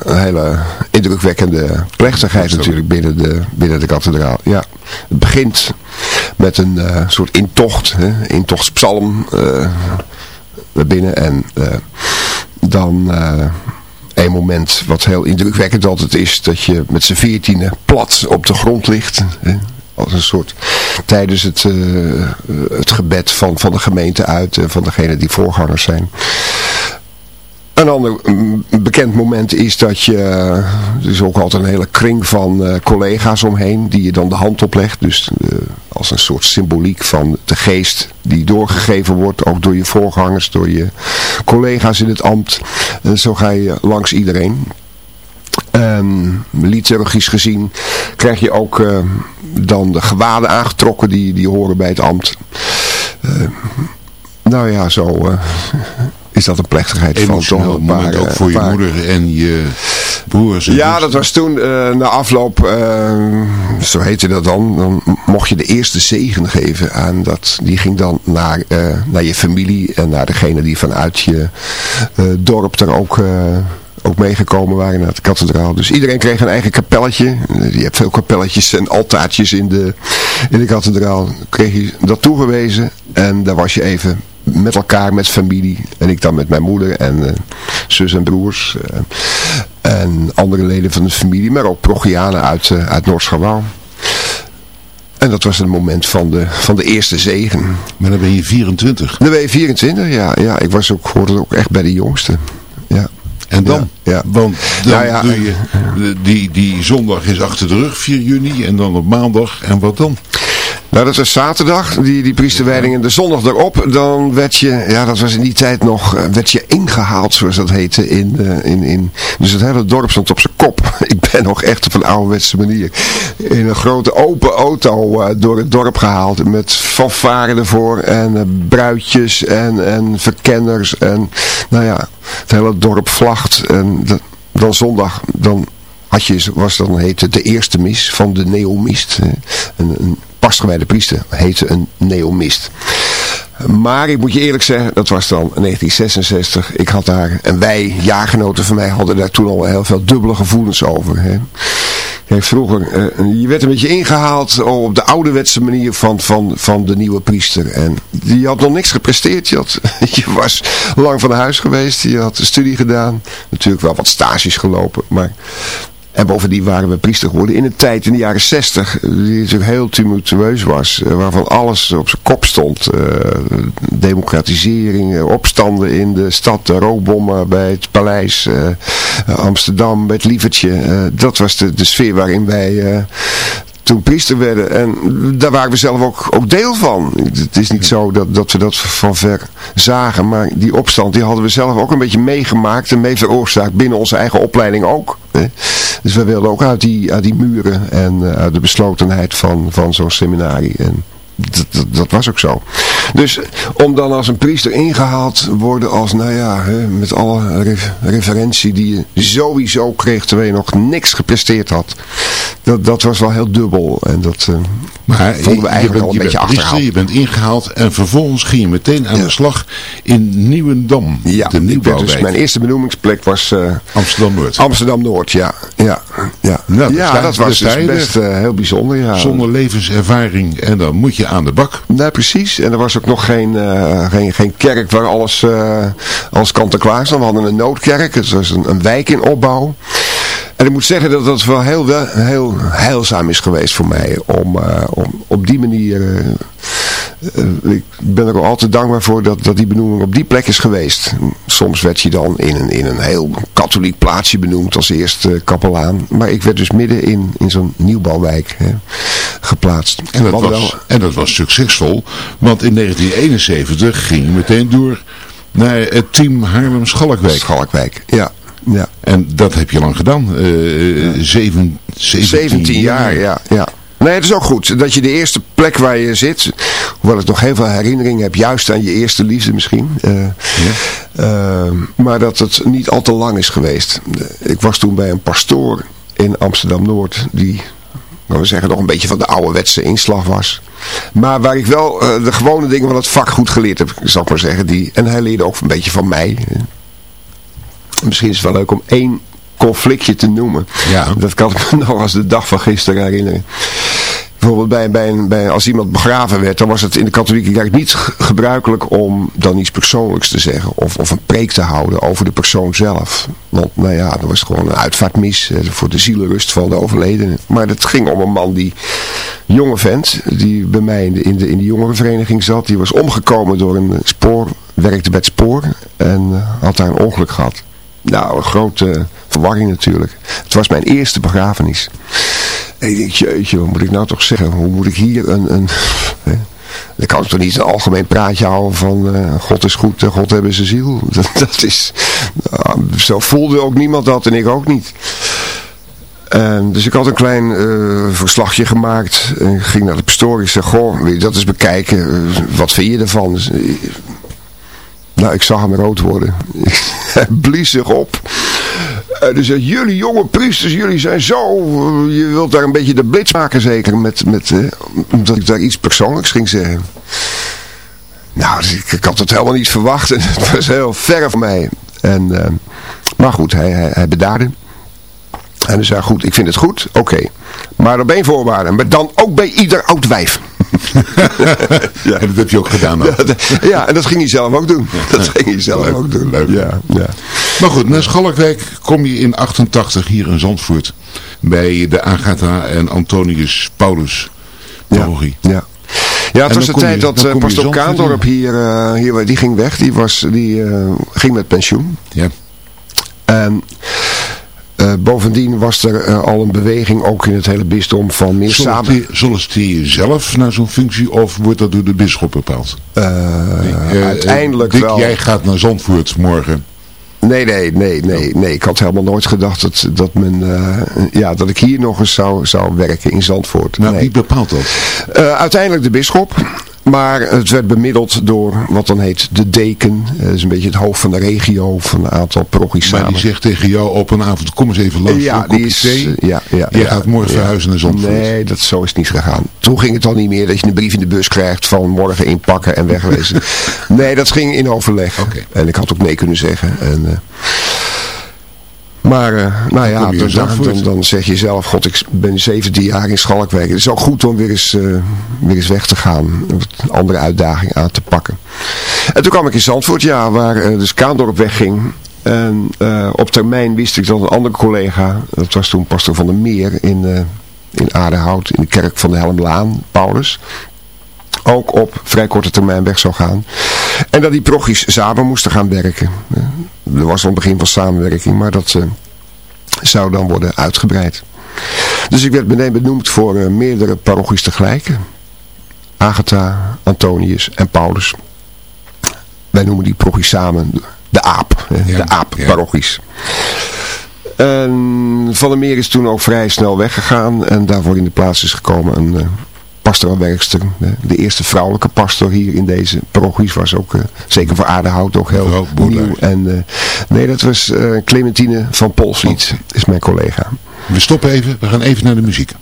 een hele indrukwekkende plechtigheid natuurlijk binnen de, binnen de kathedraal. Ja, het begint met een eh, soort intocht, hè, intochtspsalm uh, naar binnen en dan een moment wat heel indrukwekkend altijd is, dat je met z'n veertiende plat op de grond ligt. Hè, als een soort tijdens het, het gebed van, van de gemeente uit, van degene die voorgangers zijn. Een ander mm, bekend moment is dat je, er is ook altijd een hele kring van uh, collega's omheen die je dan de hand oplegt. Dus uh, als een soort symboliek van de geest die doorgegeven wordt, ook door je voorgangers, door je collega's in het ambt. Zo ga je langs iedereen. Um, liturgisch gezien krijg je ook dan de gewaden aangetrokken die, die horen bij het ambt. nou ja, zo is dat een plechtigheid
Emotioneel van toch moment ook voor je moeder en je broers.
ja, dat was toen uh, na afloop, uh, zo heette dat dan, dan mocht je de eerste zegen geven aan dat. Die ging dan naar, uh, naar je familie en naar degene die vanuit je dorp er ook ook meegekomen waren naar het kathedraal. Dus iedereen kreeg een eigen kapelletje. Je hebt veel kapelletjes en altaartjes in de, in de kathedraal. Kreeg je dat toegewezen en daar was je even met elkaar, met familie. En ik dan met mijn moeder en uh, zus en broers. Uh, en andere leden van de familie, maar ook Progianen uit, uh, uit noord En dat was het moment van de, van de eerste zegen.
Maar dan ben je 24?
Dan ben je 24, ja. ja ik was ook, hoorde ook echt bij de jongste. Ja.
En dan? Ja, Want dan nou ja, doe je, die, die zondag is achter de rug, 4 juni, en dan op maandag. En wat dan?
Nou, dat was zaterdag, die, die priesterwijding. En de zondag erop, dan werd je, ja, dat was in die tijd nog, eh, werd je ingehaald, zoals dat heette. In, uh, in, in, dus het hele dorp stond op zijn kop. Ik ben nog echt op een ouderwetse manier in een grote open auto uh, door het dorp gehaald. Met fanfare ervoor en bruidjes en, en verkenners. En nou ja, het hele dorp vlacht. En dan zondag, dan had je, was dan heette de eerste mis van de neomist. Een, een pasgewijde priester heette een neomist. Maar ik moet je eerlijk zeggen, dat was dan 1966. Ik had daar, en wij, jaargenoten van mij, hadden daar toen al heel veel dubbele gevoelens over. Hè. Vroeger, uh, je werd een beetje ingehaald op de ouderwetse manier van, van, van de nieuwe priester. En die had nog niks gepresteerd. Je, je was lang van huis geweest, je had een studie gedaan. Natuurlijk wel wat stages gelopen, maar en bovendien waren we priester geworden in een tijd in de jaren zestig die natuurlijk heel tumultueus was. Eh, waarvan alles op zijn kop stond. Uh, democratisering, opstanden in de stad, de bij het paleis, Amsterdam, bij het lievertje. dat was de, de sfeer waarin wij toen priester werden. En daar waren we zelf ook, ook deel van. Het is niet zo dat, dat we dat van ver zagen. Maar die opstand die hadden we zelf ook een beetje meegemaakt en mee veroorzaakt binnen onze eigen opleiding ook. Dus we wilden ook uit die, uit die muren en uh, uit de beslotenheid van, van zo'n seminarie. En dat, dat, dat, was ook zo. Dus om dan als een priester ingehaald worden als, nou ja, hè, met alle referentie die je sowieso kreeg terwijl je nog niks gepresteerd had. Dat, dat was wel heel dubbel. En dat uh, maar vonden we eigenlijk al een beetje achterhaald.
Je bent ingehaald en vervolgens ging je meteen aan de slag in Nieuwendam.
Ja, de dus mijn eerste benoemingsplek was uh,
Amsterdam-Noord.
Amsterdam-Noord, ja. Ja, ja.
Nou,
ja dat was dus best uh, heel bijzonder. Ja.
Zonder levenservaring en dan moet je aan de bak.
Nee, precies. En er was ook nog geen, uh, geen, geen kerk waar alles, uh, alles kant en klaar stond. We hadden een noodkerk, het was een, een wijk in opbouw. En ik moet zeggen dat dat wel heel, heel heilzaam is geweest voor mij. Om, uh, om op die manier... ik ben er altijd dankbaar voor dat, dat die benoeming op die plek is geweest. Soms werd je dan in een, in een heel katholiek plaatsje benoemd als eerste kapelaan. Maar ik werd dus midden in, in zo'n nieuwbouwwijk hè, geplaatst.
En dat, was, en dat was succesvol, want in 1971 ging je meteen door naar het team Haarlem-Schalkwijk.
Schalkwijk, ja. Ja.
En dat heb je lang gedaan. Uh, zeven, 17,
17 jaar, ja. ja. Nee, het is ook goed dat je de eerste plek waar je zit, hoewel ik nog heel veel herinneringen heb, juist aan je eerste liefde misschien, uh, ja. uh, maar dat het niet al te lang is geweest. Ik was toen bij een pastoor in Amsterdam-Noord, die, nou we zeggen, nog een beetje van de ouderwetse inslag was. Maar waar ik wel uh, de gewone dingen van het vak goed geleerd heb, zal ik maar zeggen. Die, en hij leerde ook een beetje van mij. Misschien is het wel leuk om één conflictje te noemen.
Ja.
Dat kan ik me nog als de dag van gisteren herinneren. Bijvoorbeeld bij, bij, bij, als iemand begraven werd, dan was het in de katholieke kerk niet ge- gebruikelijk om dan iets persoonlijks te zeggen. Of, of een preek te houden over de persoon zelf. Want nou ja, dat was gewoon een uitvaartmis eh, voor de zielenrust van de overledene. Maar het ging om een man die, jonge vent, die bij mij in de, in de, in de jongerenvereniging zat. Die was omgekomen door een spoor, werkte bij het spoor en eh, had daar een ongeluk gehad. Nou, een grote verwarring natuurlijk. Het was mijn eerste begrafenis. En wat moet ik nou toch zeggen? Hoe moet ik hier een... een hè? Dan kan ik toch niet een algemeen praatje houden van eh, God is goed en God hebben zijn ziel. Dat, dat is... nou, zo voelde ook niemand dat en ik ook niet. En dus ik had een klein eh, verslagje gemaakt. En ik ging naar de pastoor. Ik zei, goh, wil je dat eens bekijken? Eh, wat vind je ervan? Dus, eh, nou, ik zag hem rood worden. Hij blies zich op. En hij zei, jullie jonge priesters, jullie zijn zo... eh, je wilt daar een beetje de blitz maken zeker. Met, met, eh, omdat ik daar iets persoonlijks ging zeggen. Nou, dus ik, had het helemaal niet verwacht. En het was heel ver van mij. En, eh, maar goed, hij, hij, hij bedaarde. En hij zei, goed, ik vind het goed, oké. Maar op één voorwaarde, maar dan ook bij ieder oud wijf.
ja. En dat heb je ook gedaan dan.
Ja, ja, en dat ging hij zelf ook doen. Dat ging hij zelf ook doen.
leuk.
Ja, ja.
Maar goed, na Schalkwijk kom je in 88 hier in Zandvoort. Bij de Agatha en Antonius Paulus parochie.
Ja. Ja, het was de
je-
tijd dat eh,
je
pastor. Kaandorp hier, eh, hier, die ging weg. Die, was, die eh, ging met pensioen.
Ja.
En eh, bovendien was er eh, al een beweging, ook in het hele bisdom, van meer samen...
Solliciteer, je zelf naar zo'n functie of wordt dat door de bisschop bepaald?
Eh, uiteindelijk
Dick,
wel...
jij gaat naar Zandvoort morgen.
Nee, nee, nee, nee, nee. Ik had helemaal nooit gedacht dat, dat, men, ja, dat ik hier nog eens zou, zou werken in Zandvoort.
Nou,
nee.
wie bepaalt dat?
Uiteindelijk de bisschop. Maar het werd bemiddeld door wat dan heet de deken. Eh, Dat is een beetje het hoofd van de regio van een aantal parochies
Maar die zegt tegen jou op een avond, kom eens even langs
ja, die is,
thee.
ja, ja,
Jij
ja,
gaat morgen
ja.
verhuizen naar Zandvoort.
Nee, dat, zo is het niet gegaan. Toen ging het al niet meer dat je een brief in de bus krijgt van morgen inpakken en wegwezen. nee, dat ging in overleg.
Oké.
En ik had ook nee kunnen zeggen. En, eh, maar, eh, nou ja, dan, dan, zeg je zelf, god, ik ben 17 jaar in Schalkwijk. Het is ook goed om weer eens, eh, weer eens weg te gaan. Een andere uitdaging aan te pakken. En toen kwam ik in Zandvoort, ja, waar eh, dus Kaandorp wegging. En op termijn wist ik dat een andere collega, dat was toen pastor van der Meer in, in Aardehout, in de kerk van de Helmlaan, Paulus, ook op vrij korte termijn weg zou gaan. En dat die prochies samen moesten gaan werken. Eh, Er was al een begin van samenwerking, maar dat eh, zou dan worden uitgebreid. Dus ik werd meteen benoemd voor eh, meerdere parochies tegelijk. Agatha, Antonius en Paulus. Wij noemen die parochies samen de AAP.
Ja,
de
ja.
AAP-parochies. En Van der Meer is toen ook vrij snel weggegaan. En daarvoor in de plaats is gekomen een uh, pastoralwerkster. De, de eerste vrouwelijke pastor hier in deze parochies was ook, eh, zeker voor Aardehout, ook heel nieuw. En, eh, nee, dat was eh, Clementine van Polslied, is mijn collega.
We stoppen even, we gaan even naar de muziek.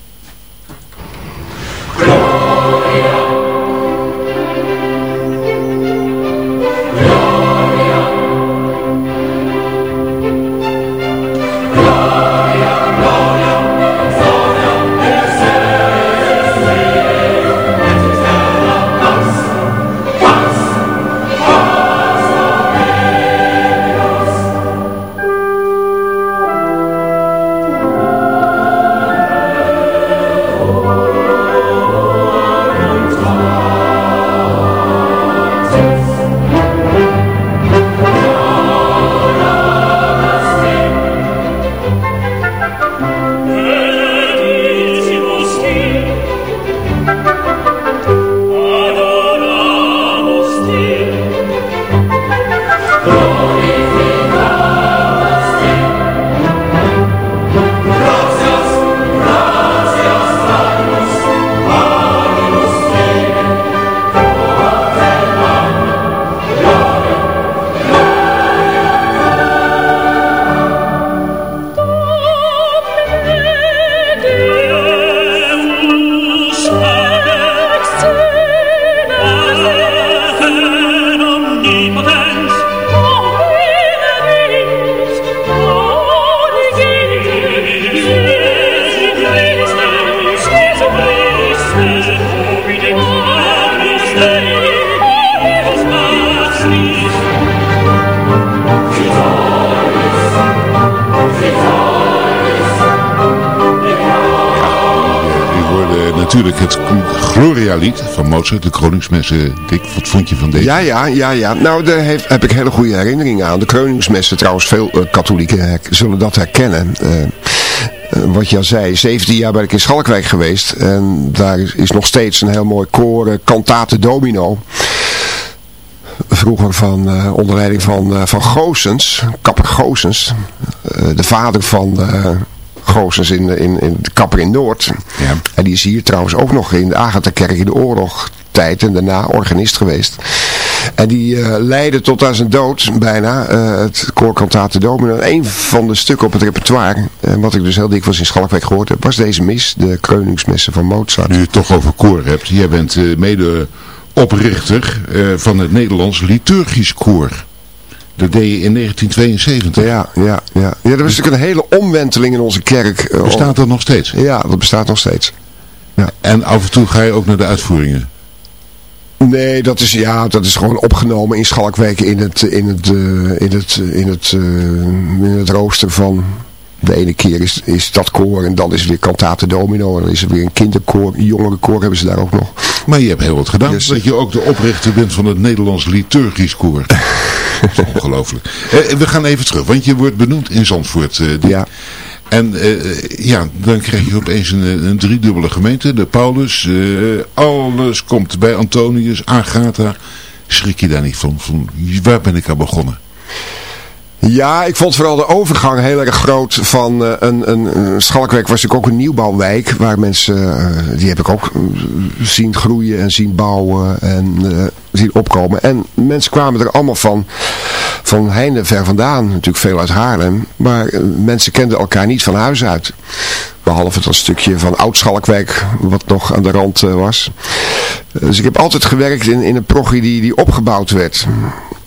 De Kroningsmessen. Dick, wat vond je van deze?
Ja, ja, ja, ja. Nou, daar heb, heb ik hele goede herinneringen aan. De Kroningsmessen, trouwens, veel uh, katholieken zullen dat herkennen. Uh, wat je al zei, 17 jaar ben ik in Schalkwijk geweest. En daar is nog steeds een heel mooi koor, Cantate Domino vroeger van, onder leiding van, uh, van Goosens, kapper Goosens, de vader van Goosens in, in, in de kapper in Noord. En die is hier trouwens ook nog in de Agatha-kerk in de oorlogstijd en daarna organist geweest. En die leidde tot aan zijn dood bijna het koorkantate Domino. een van de stukken op het repertoire, wat ik dus heel dikwijls in Schalkwijk gehoord heb, was deze mis, de Kreuningsmessen van Mozart.
Nu je het toch over koor hebt, jij bent mede oprichter uh, van het Nederlands Liturgisch Koor. Dat deed je in 1972.
Ja, ja, ja. ja er was natuurlijk een hele omwenteling in onze kerk.
Uh, bestaat dat nog steeds?
Ja, dat bestaat nog steeds.
Ja. En af en toe ga je ook naar de uitvoeringen?
Nee, dat is, ja, dat is gewoon opgenomen in Schalkwijk in het, in het, uh, in het, in het, in het rooster van de ene keer is, is dat koor en dan is het weer kantate domino. En dan is er weer een kinderkoor, een jongerenkoor hebben ze daar ook nog.
Maar je hebt heel wat gedaan. Dus, dat je ook de oprichter bent van het Nederlands Liturgisch Koor. dat is ongelooflijk. Eh, we gaan even terug, want je wordt benoemd in Zandvoort. Eh,
ja.
En uh, ja, dan krijg je opeens een, een driedubbele gemeente. De Paulus, alles komt bij Antonius, Agatha. Schrik je daar niet van? van waar ben ik aan begonnen?
Ja, ik vond vooral de overgang heel erg groot van uh, een, een, Schalkwijk was natuurlijk ook een nieuwbouwwijk waar mensen, uh, die heb ik ook uh, zien groeien en zien bouwen en zien opkomen. En mensen kwamen er allemaal van, van heinde ver vandaan, natuurlijk veel uit Haarlem, maar mensen kenden elkaar niet van huis uit. Behalve dat stukje van Oud-Schalkwijk, wat nog aan de rand was. Dus ik heb altijd gewerkt in, in een progie die, die opgebouwd werd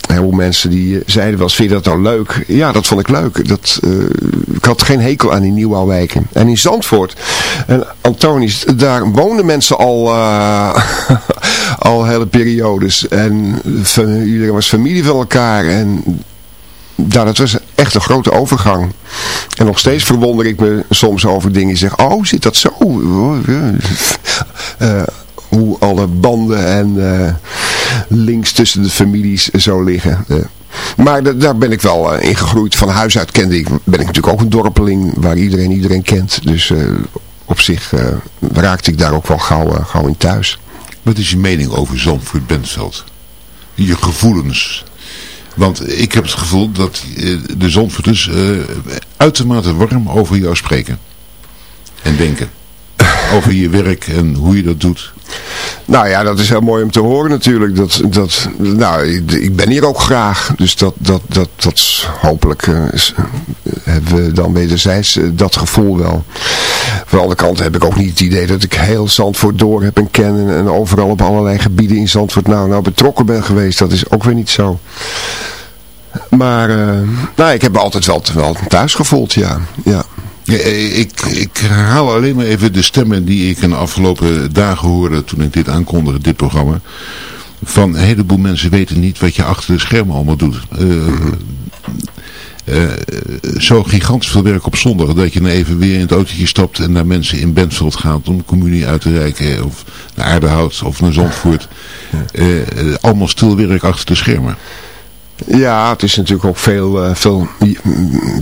heel mensen die eh, zeiden wel eens, vind je dat nou leuk? Ja, dat vond ik leuk. Dat, uh, ik had geen hekel aan die nieuwbouwwijken. En in Zandvoort, en Antonisch, daar woonden mensen al, uh, al hele periodes. En iedereen was familie van elkaar. En ja, dat was echt een grote overgang. En nog steeds verwonder ik me soms over dingen. Zeg, oh, zit dat zo? Uh, hoe alle banden en uh, links tussen de families zo liggen. Uh, maar daar ben ik wel uh, in gegroeid. Van huis uit kende ik, ben ik natuurlijk ook een dorpeling waar iedereen iedereen kent. Dus op zich raakte ik daar ook wel gauw, gauw in thuis.
Wat is je mening over Zandvoort Bentveld? Je gevoelens? Want ik heb het gevoel dat de Zandvoorters uitermate warm over jou spreken. En denken. Over je werk en hoe je dat doet.
Nou ja, dat is heel mooi om te horen natuurlijk. Dat, dat, nou, ik, ben hier ook graag. Dus dat, dat, dat, dat hopelijk uh, hebben we dan wederzijds uh, dat gevoel wel. Van de andere kant heb ik ook niet het idee dat ik heel Zandvoort door heb en ken. En, overal op allerlei gebieden in Zandvoort nou, nou betrokken ben geweest. Dat is ook weer niet zo. Maar nou, ik heb me altijd wel, wel thuis gevoeld, ja. ja.
Ja, ik, ik herhaal alleen maar even de stemmen die ik in de afgelopen dagen hoorde toen ik dit aankondigde, dit programma. Van een heleboel mensen weten niet wat je achter de schermen allemaal doet. Uh, uh, zo gigantisch veel werk op zondag dat je dan even weer in het autootje stapt en naar mensen in Bentveld gaat om de communie uit te reiken of naar Aardehout of naar Zandvoort. Uh, allemaal stil werk achter de schermen.
Ja, het is natuurlijk ook veel, uh, veel je,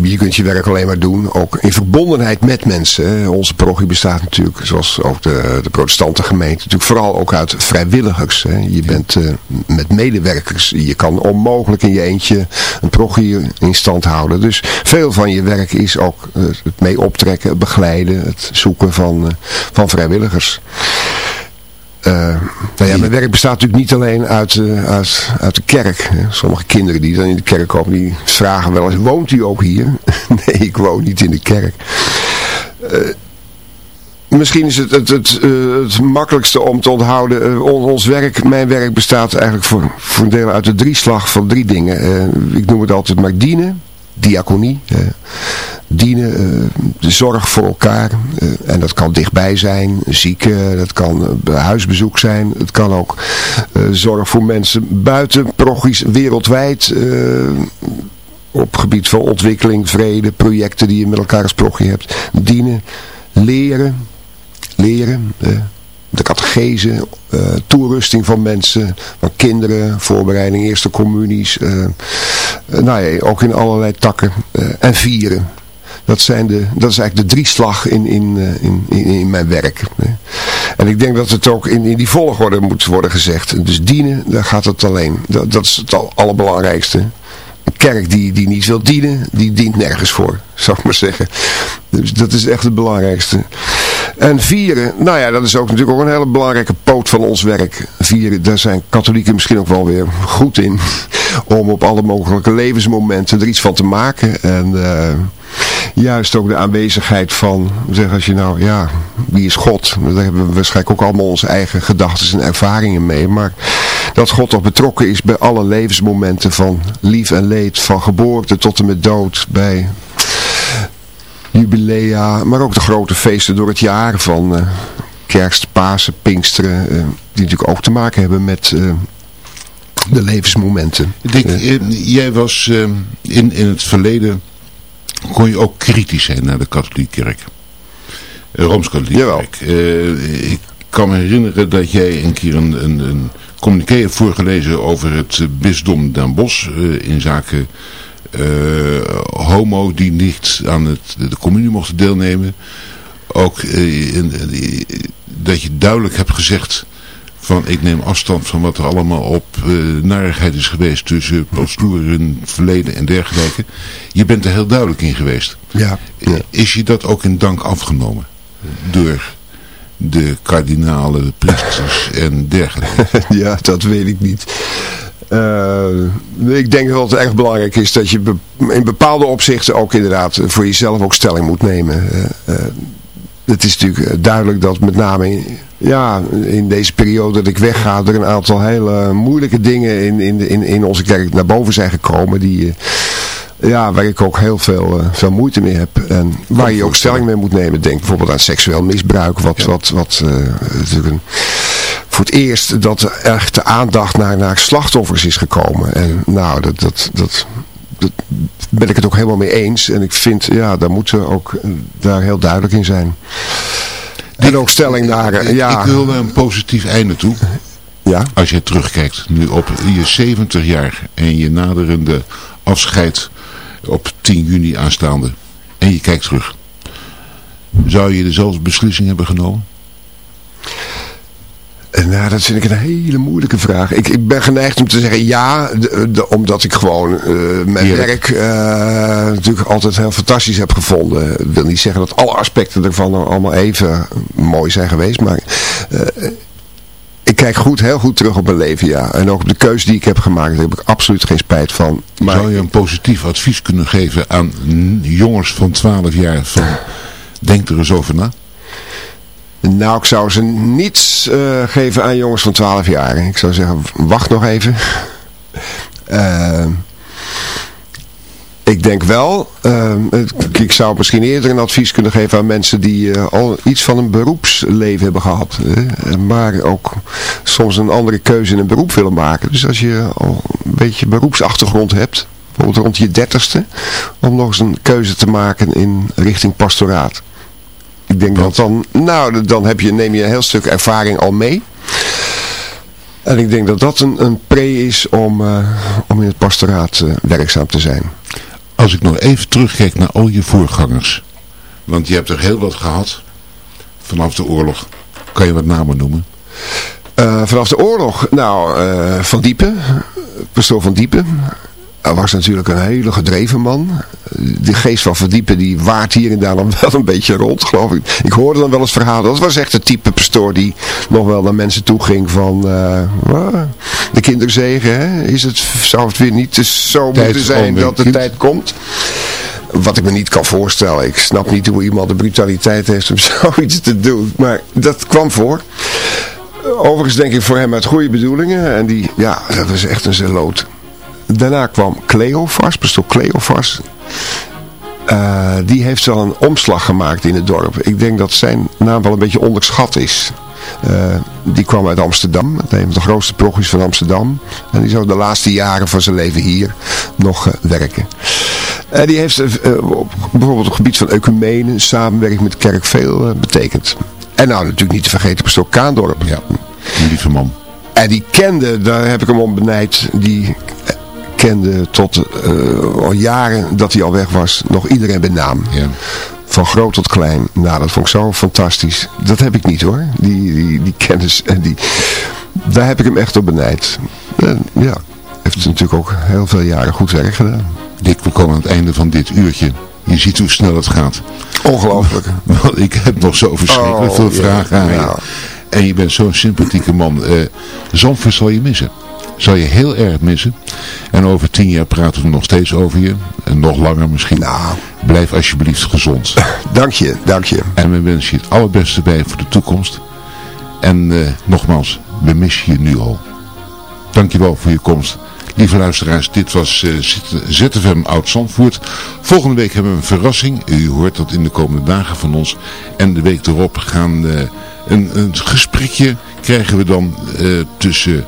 je, kunt je werk alleen maar doen, ook in verbondenheid met mensen. Onze parochie bestaat natuurlijk, zoals ook de, de protestante gemeente, natuurlijk vooral ook uit vrijwilligers. Je bent uh, met medewerkers, je kan onmogelijk in je eentje een parochie in stand houden. Dus veel van je werk is ook uh, het mee optrekken, begeleiden, het zoeken van, van vrijwilligers. Uh, nou ja, mijn werk bestaat natuurlijk niet alleen uit, uh, uit, uit de kerk. Sommige kinderen die dan in de kerk komen, die vragen wel eens, woont u ook hier? nee, ik woon niet in de kerk. Uh, misschien is het het, het, het, makkelijkste om te onthouden. ons werk, mijn werk bestaat eigenlijk voor, voor een deel uit de drieslag van drie dingen. ik noem het altijd maar dienen, diaconie, dienen, eh, de zorg voor elkaar. Eh, en dat kan dichtbij zijn, zieken, dat kan huisbezoek zijn. Het kan ook zorg voor mensen buiten progies wereldwijd. op gebied van ontwikkeling, vrede, projecten die je met elkaar als hebt. Dienen, leren, leren, de catechese, toerusting van mensen, van kinderen, voorbereiding eerste communies, nou ja, ook in allerlei takken, en vieren. Dat, zijn de, dat is eigenlijk de drieslag in, in, in, in, in mijn werk. En ik denk dat het ook in, in die volgorde moet worden gezegd. Dus dienen, daar gaat het alleen. Dat, dat is het allerbelangrijkste. Kerk die, die niet wil dienen, die dient nergens voor, zou ik maar zeggen. Dus dat is echt het belangrijkste. En vieren, nou ja, dat is ook natuurlijk ook een hele belangrijke poot van ons werk. Vieren, daar zijn katholieken misschien ook wel weer goed in. Om op alle mogelijke levensmomenten er iets van te maken. En uh, juist ook de aanwezigheid van, zeg als je nou, ja, wie is God? Daar hebben we waarschijnlijk ook allemaal onze eigen gedachten en ervaringen mee. Maar dat God toch betrokken is bij alle levensmomenten van lief en leed, van geboorte tot en met dood, bij jubilea, maar ook de grote feesten door het jaar van uh, kerst, Pasen, Pinksteren, uh, die natuurlijk ook te maken hebben met uh, de levensmomenten.
Dick, jij was in, in het verleden, kon je ook kritisch zijn naar de katholieke kerk. Rooms-katholieke kerk. ik kan me herinneren dat jij een keer een, een, een communiqué hebt voorgelezen over het bisdom Den Bosch in zaken uh, homo die niet aan het, de communie mochten deelnemen. Ook in, in, dat je duidelijk hebt gezegd van ik neem afstand van wat er allemaal op uh, narigheid is geweest tussen pastoren, verleden en dergelijke. Je bent er heel duidelijk in geweest.
Ja,
ja. Is je dat ook in dank afgenomen door de kardinalen, priesters en dergelijke?
ja, dat weet ik niet. Uh, ik denk dat het erg belangrijk is dat je in bepaalde opzichten ook inderdaad voor jezelf ook stelling moet nemen. Uh, het is natuurlijk duidelijk dat met name in, ja, in deze periode dat ik wegga er een aantal hele moeilijke dingen in, in, in, in onze kerk naar boven zijn gekomen die ja, waar ik ook heel veel, veel moeite mee heb. En waar je ook stelling mee moet nemen. Denk bijvoorbeeld aan seksueel misbruik. Wat, ja. wat, wat natuurlijk een voor het eerst dat er echt de aandacht naar, naar slachtoffers is gekomen. En nou, dat, dat, dat ben ik het ook helemaal mee eens. En ik vind, ja, daar moeten we ook daar heel duidelijk in zijn. En ook stelling naar... Ja.
Ik wil naar een positief einde toe.
Ja?
Als je terugkijkt nu op je 70 jaar en je naderende afscheid op 10 juni aanstaande. En je kijkt terug. Zou je dezelfde beslissing hebben genomen?
Nou, dat vind ik een hele moeilijke vraag. Ik, ik ben geneigd om te zeggen ja, de, de, omdat ik gewoon uh, mijn Heerlijk. werk uh, natuurlijk altijd heel fantastisch heb gevonden. Ik wil niet zeggen dat alle aspecten ervan allemaal even mooi zijn geweest, maar uh, ik kijk goed, heel goed terug op mijn leven, ja. En ook op de keuze die ik heb gemaakt, daar heb ik absoluut geen spijt van.
Maar... Zou je een positief advies kunnen geven aan jongens van 12 jaar van denk er eens over na?
Nou, ik zou ze niets uh, geven aan jongens van 12 jaar. Ik zou zeggen, wacht nog even. Uh, ik denk wel, uh, ik zou misschien eerder een advies kunnen geven aan mensen die al iets van een beroepsleven hebben gehad. maar ook soms een andere keuze in een beroep willen maken. Dus als je al een beetje beroepsachtergrond hebt, bijvoorbeeld rond je dertigste, om nog eens een keuze te maken in richting pastoraat. Ik denk dat dan, nou, dan heb je, neem je een heel stuk ervaring al mee. En ik denk dat dat een, een pre is om, uh, om in het pastoraat uh, werkzaam te zijn.
Als ik nog even terugkijk naar al je voorgangers. Want je hebt er heel wat gehad vanaf de oorlog. Kan je wat namen noemen?
Uh, vanaf de oorlog? Nou, Van Diepen. Pastoor Van Diepen. Hij was natuurlijk een hele gedreven man. De geest van verdiepen die waart hier en daar dan wel een beetje rond, geloof ik. Ik hoorde dan wel eens verhalen. Dat was echt het type pastoor die nog wel naar mensen toe ging van... Uh, de kinderzegen, hè? Is het, zou het weer niet zo tijd moeten zijn dat de tijd komt? Wat ik me niet kan voorstellen. Ik snap niet hoe iemand de brutaliteit heeft om zoiets te doen. Maar dat kwam voor. Overigens denk ik voor hem uit goede bedoelingen. En die, ja, dat was echt een zeloot. Daarna kwam Cleofas, pastoor Cleofas. Uh, die heeft wel een omslag gemaakt in het dorp. Ik denk dat zijn naam wel een beetje onderschat is. Uh, die kwam uit Amsterdam, een van de grootste progies van Amsterdam. En die zou de laatste jaren van zijn leven hier nog uh, werken. En die heeft bijvoorbeeld op het gebied van ecumene, samenwerking met de kerk, veel betekend. En nou natuurlijk niet te vergeten pastoor Kaandorp.
Ja, een lieve man.
En die kende, daar heb ik hem om benijd, die kende tot uh, al jaren dat hij al weg was, nog iedereen bij naam.
Ja.
Van groot tot klein. Nou, dat vond ik zo fantastisch. Dat heb ik niet hoor. Die, die, die kennis en die... Daar heb ik hem echt op benijd. En, ja, heeft natuurlijk ook heel veel jaren goed werk gedaan.
Dick, we komen aan het einde van dit uurtje. Je ziet hoe snel het gaat.
Ongelooflijk.
Want ik heb nog zo verschrikkelijk
Oh,
veel vragen aan je. En je bent zo'n sympathieke man. Eh Zandvoort zal je missen. Zal je heel erg missen. En over tien jaar praten we nog steeds over je. En nog langer misschien.
Nou.
Blijf alsjeblieft gezond.
Dank je, dank je.
En we wensen je het allerbeste bij voor de toekomst. En eh, nogmaals, we missen je nu al. Dankjewel voor je komst. Lieve luisteraars, dit was eh, ZFM Oud Zandvoort. Volgende week hebben we een verrassing. U hoort dat in de komende dagen van ons. En de week erop gaan eh, een, een gesprekje krijgen we dan tussen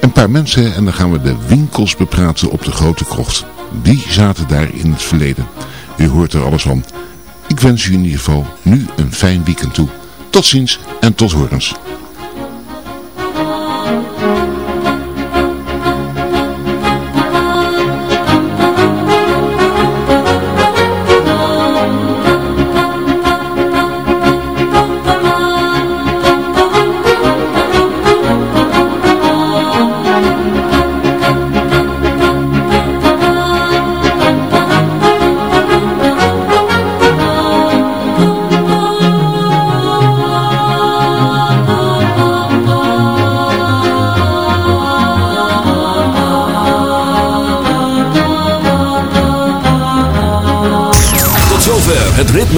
een paar mensen. En dan gaan we de winkels bepraten op de Grote Krocht. Die zaten daar in het verleden. U hoort er alles van. Ik wens u in ieder geval nu een fijn weekend toe. Tot ziens en tot horens.